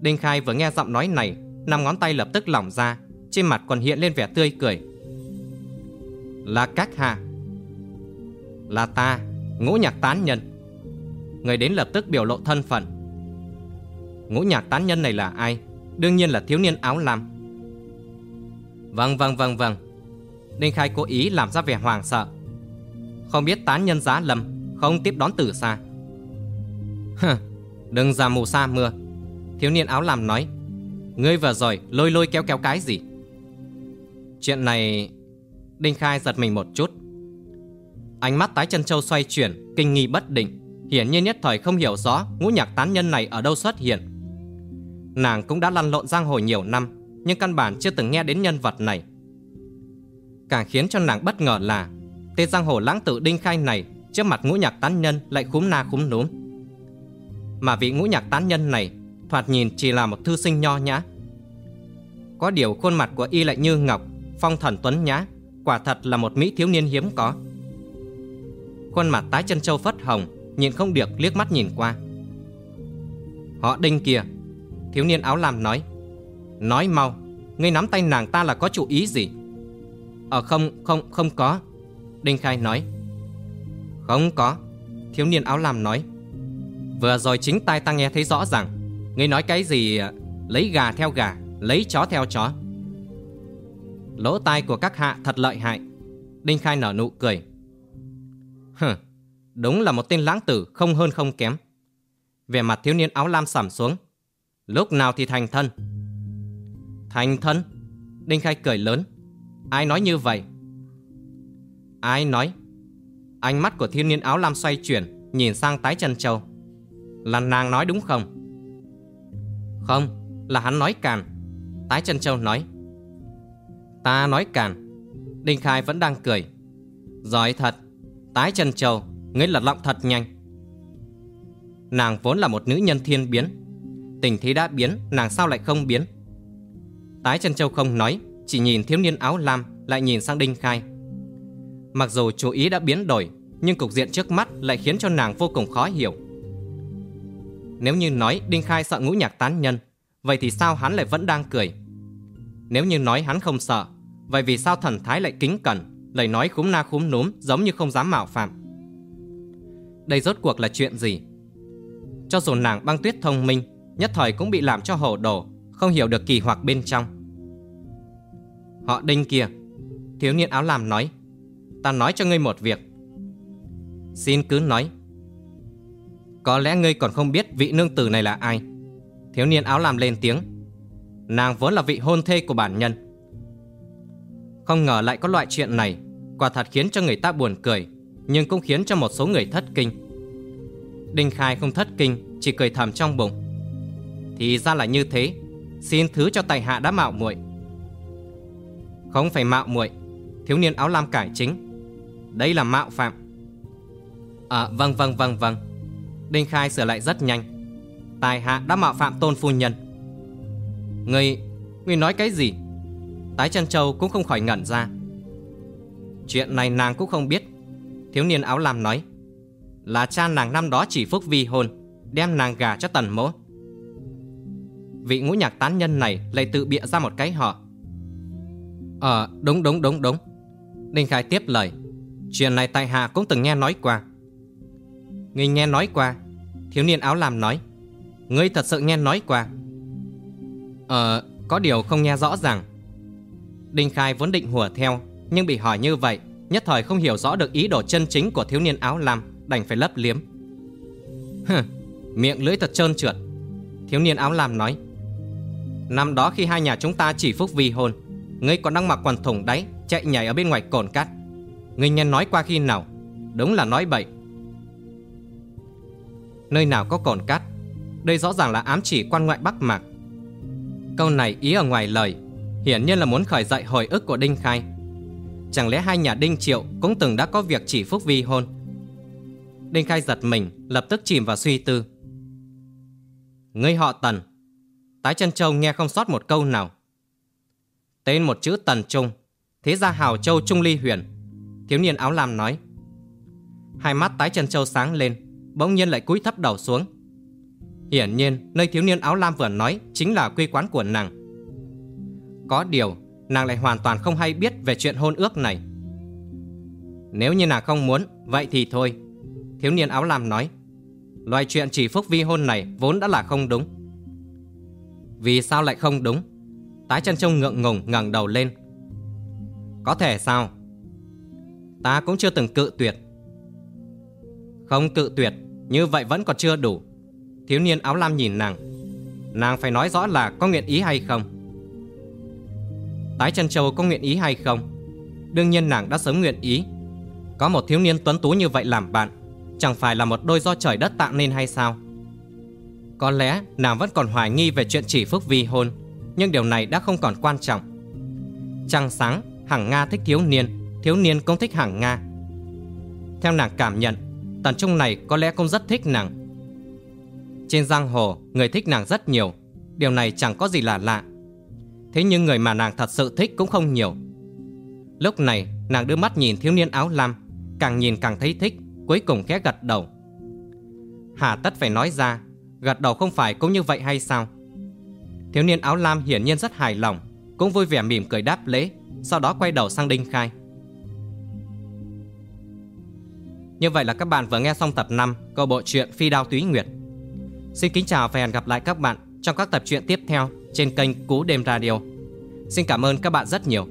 Đinh Khai vừa nghe giọng nói này, Năm ngón tay lập tức lỏng ra, Trên mặt còn hiện lên vẻ tươi cười. Là các hạ Là ta, Ngũ nhạc tán nhân. Người đến lập tức biểu lộ thân phận. Ngũ nhạc tán nhân này là ai? Đương nhiên là thiếu niên áo lam. Vâng vâng vâng vâng. Đinh Khai cố ý làm ra vẻ hoàng sợ. Không biết tán nhân giá lầm Không tiếp đón từ xa. Hừ, Đừng ra mù sa mưa. Thiếu niên áo lam nói Ngươi vừa rồi lôi lôi kéo kéo cái gì? Chuyện này Đinh Khai giật mình một chút. Ánh mắt tái chân châu xoay chuyển Kinh nghi bất định. Hiển nhiên nhất thời không hiểu rõ Ngũ nhạc tán nhân này ở đâu xuất hiện. Nàng cũng đã lăn lộn giang hồ nhiều năm, Nhưng căn bản chưa từng nghe đến nhân vật này. Càng khiến cho nàng bất ngờ là, Tên giang hồ lãng tử Đinh Khai này Trước mặt ngũ nhạc tán nhân lại khúm na khúm núm. Mà vị ngũ nhạc tán nhân này, thoạt nhìn chỉ là một thư sinh nho nhã. Có điều khuôn mặt của y lại như ngọc, Phong thần tuấn nhã, Quả thật là một mỹ thiếu niên hiếm có. Khuôn mặt tái chân châu phất hồng Nhìn không được, liếc mắt nhìn qua. Họ đinh kia Thiếu niên áo lam nói. Nói mau, Ngươi nắm tay nàng ta là có chủ ý gì? Ờ không không không có, Đinh Khai nói. Không có, Thiếu niên áo lam nói. Vừa rồi chính tai ta nghe thấy rõ ràng. Ngươi nói cái gì ờ, Lấy gà theo gà, Lấy chó theo chó. Lỗ tai của các hạ thật lợi hại. Đinh Khai nở nụ cười. Hừ. Đúng là một tên lãng tử không hơn không kém. Về mặt thiếu niên áo lam sẩm xuống. Lúc nào thì thành thân? Thành thân? Đinh Khai cười lớn. Ai nói như vậy? Ai nói? Ánh mắt của thiếu niên áo lam xoay chuyển, Nhìn sang tái chân châu. Là nàng nói đúng không? Không, Là hắn nói càn. Tái chân châu nói. Ta nói càn. Đinh Khai vẫn đang cười. Giỏi thật. Tái chân châu. Ngươi lật lọng thật nhanh. Nàng vốn là một nữ nhân thiên biến. Tình thế đã biến, Nàng sao lại không biến? Tái chân châu không nói, Chỉ nhìn thiếu niên áo lam, Lại nhìn sang Đinh Khai. Mặc dù chú ý đã biến đổi, Nhưng cục diện trước mắt lại khiến cho nàng vô cùng khó hiểu. Nếu như nói Đinh Khai sợ ngũ nhạc tán nhân, Vậy thì sao hắn lại vẫn đang cười? Nếu như nói hắn không sợ, Vậy vì sao thần thái lại kính cẩn, Lời nói khúm na khúm núm Giống như không dám mạo phạm? Đây rốt cuộc là chuyện gì? Cho dù nàng băng tuyết thông minh, Nhất thời cũng bị làm cho hồ đồ Không hiểu được kỳ hoặc bên trong. Họ đinh kia, Thiếu niên áo làm nói, Ta nói cho ngươi một việc. Xin cứ nói, Có lẽ ngươi còn không biết vị nương tử này là ai. Thiếu niên áo làm lên tiếng, Nàng vốn là vị hôn thê của bản nhân. Không ngờ lại có loại chuyện này, Quả thật khiến cho người ta buồn cười. Nhưng cũng khiến cho một số người thất kinh. Đinh Khai không thất kinh, Chỉ cười thầm trong bụng. Thì ra là như thế, Xin thứ cho tài hạ đã mạo muội. Không phải mạo muội, Thiếu niên áo lam cải chính. Đây là mạo phạm. À vâng vâng vâng vâng. Đinh Khai sửa lại rất nhanh. Tài hạ đã mạo phạm tôn phu nhân. Ngươi ngươi nói cái gì? Tái chân châu cũng không khỏi ngẩn ra. Chuyện này nàng cũng không biết. Thiếu niên áo lam nói, Là cha nàng năm đó chỉ phúc vi hôn, Đem nàng gà cho tần mỗ. Vị ngũ nhạc tán nhân này Lại tự bịa ra một cái họ. Ờ đúng đúng đúng đúng. Đinh Khai tiếp lời, Chuyện này tại hạ cũng từng nghe nói qua. Ngươi nghe nói qua, Thiếu niên áo lam nói, Ngươi thật sự nghe nói qua. Ờ có điều không nghe rõ ràng. Đinh Khai vốn định hùa theo, Nhưng bị hỏi như vậy Nhất thời không hiểu rõ được ý đồ chân chính của thiếu niên áo lam Đành phải lấp liếm. Hừ, miệng lưỡi thật trơn trượt. Thiếu niên áo lam nói Năm đó khi hai nhà chúng ta chỉ phúc vi hôn Ngươi còn đang mặc quần thủng đáy Chạy nhảy ở bên ngoài cồn cát. Ngươi nghe nói qua khi nào? Đúng là nói bậy. Nơi nào có cồn cát? Đây rõ ràng là ám chỉ quan ngoại Bắc Mạc. Câu này ý ở ngoài lời Hiển nhiên là muốn khởi dậy hồi ức của Đinh Khai. Chẳng lẽ hai nhà Đinh Triệu Cũng từng đã có việc chỉ phúc vi hôn? Đinh Khai giật mình, Lập tức chìm vào suy tư. Ngươi họ Tần. Tái chân Châu nghe không sót một câu nào. Tên một chữ Tần Trung, Thế ra Hào Châu Trung Ly Huyền. Thiếu niên áo lam nói. Hai mắt tái chân châu sáng lên, Bỗng nhiên lại cúi thấp đầu xuống. Hiển nhiên, nơi thiếu niên áo lam vừa nói Chính là quê quán của nàng. Có điều Nàng lại hoàn toàn không hay biết về chuyện hôn ước này. Nếu như nàng không muốn, Vậy thì thôi. Thiếu niên áo lam nói, Loại chuyện chỉ phúc vi hôn này vốn đã là không đúng. Vì sao lại không đúng? Tái chân trông ngượng ngùng ngẩng đầu lên. Có thể sao? Ta cũng chưa từng cự tuyệt. Không cự tuyệt, Như vậy vẫn còn chưa đủ. Thiếu niên áo lam nhìn nàng. Nàng phải nói rõ là có nguyện ý hay không? Tái chân châu có nguyện ý hay không Đương nhiên nàng đã sớm nguyện ý Có một thiếu niên tuấn tú như vậy làm bạn Chẳng phải là một đôi do trời đất tạo nên hay sao Có lẽ nàng vẫn còn hoài nghi về chuyện chỉ phúc vi hôn Nhưng điều này đã không còn quan trọng Trăng sáng Hằng Nga thích thiếu niên thiếu niên cũng thích hàng Nga. Theo nàng cảm nhận, tần trung này có lẽ cũng rất thích nàng. Trên giang hồ, người thích nàng rất nhiều, điều này chẳng có gì là lạ. Thế nhưng người mà nàng thật sự thích cũng không nhiều. Lúc này, nàng đưa mắt nhìn thiếu niên áo lam, Càng nhìn càng thấy thích, Cuối cùng khẽ gật đầu. Hà tất phải nói ra, Gật đầu không phải cũng như vậy hay sao? Thiếu niên áo lam hiển nhiên rất hài lòng, Cũng vui vẻ mỉm cười đáp lễ, Sau đó quay đầu sang Đinh Khai. Như vậy là các bạn vừa nghe xong tập 5 Câu bộ truyện Phi Đao Túy Nguyệt. Xin kính chào và hẹn gặp lại các bạn. Trong các tập truyện tiếp theo Trên kênh Cú Đêm Radio. Xin cảm ơn các bạn rất nhiều.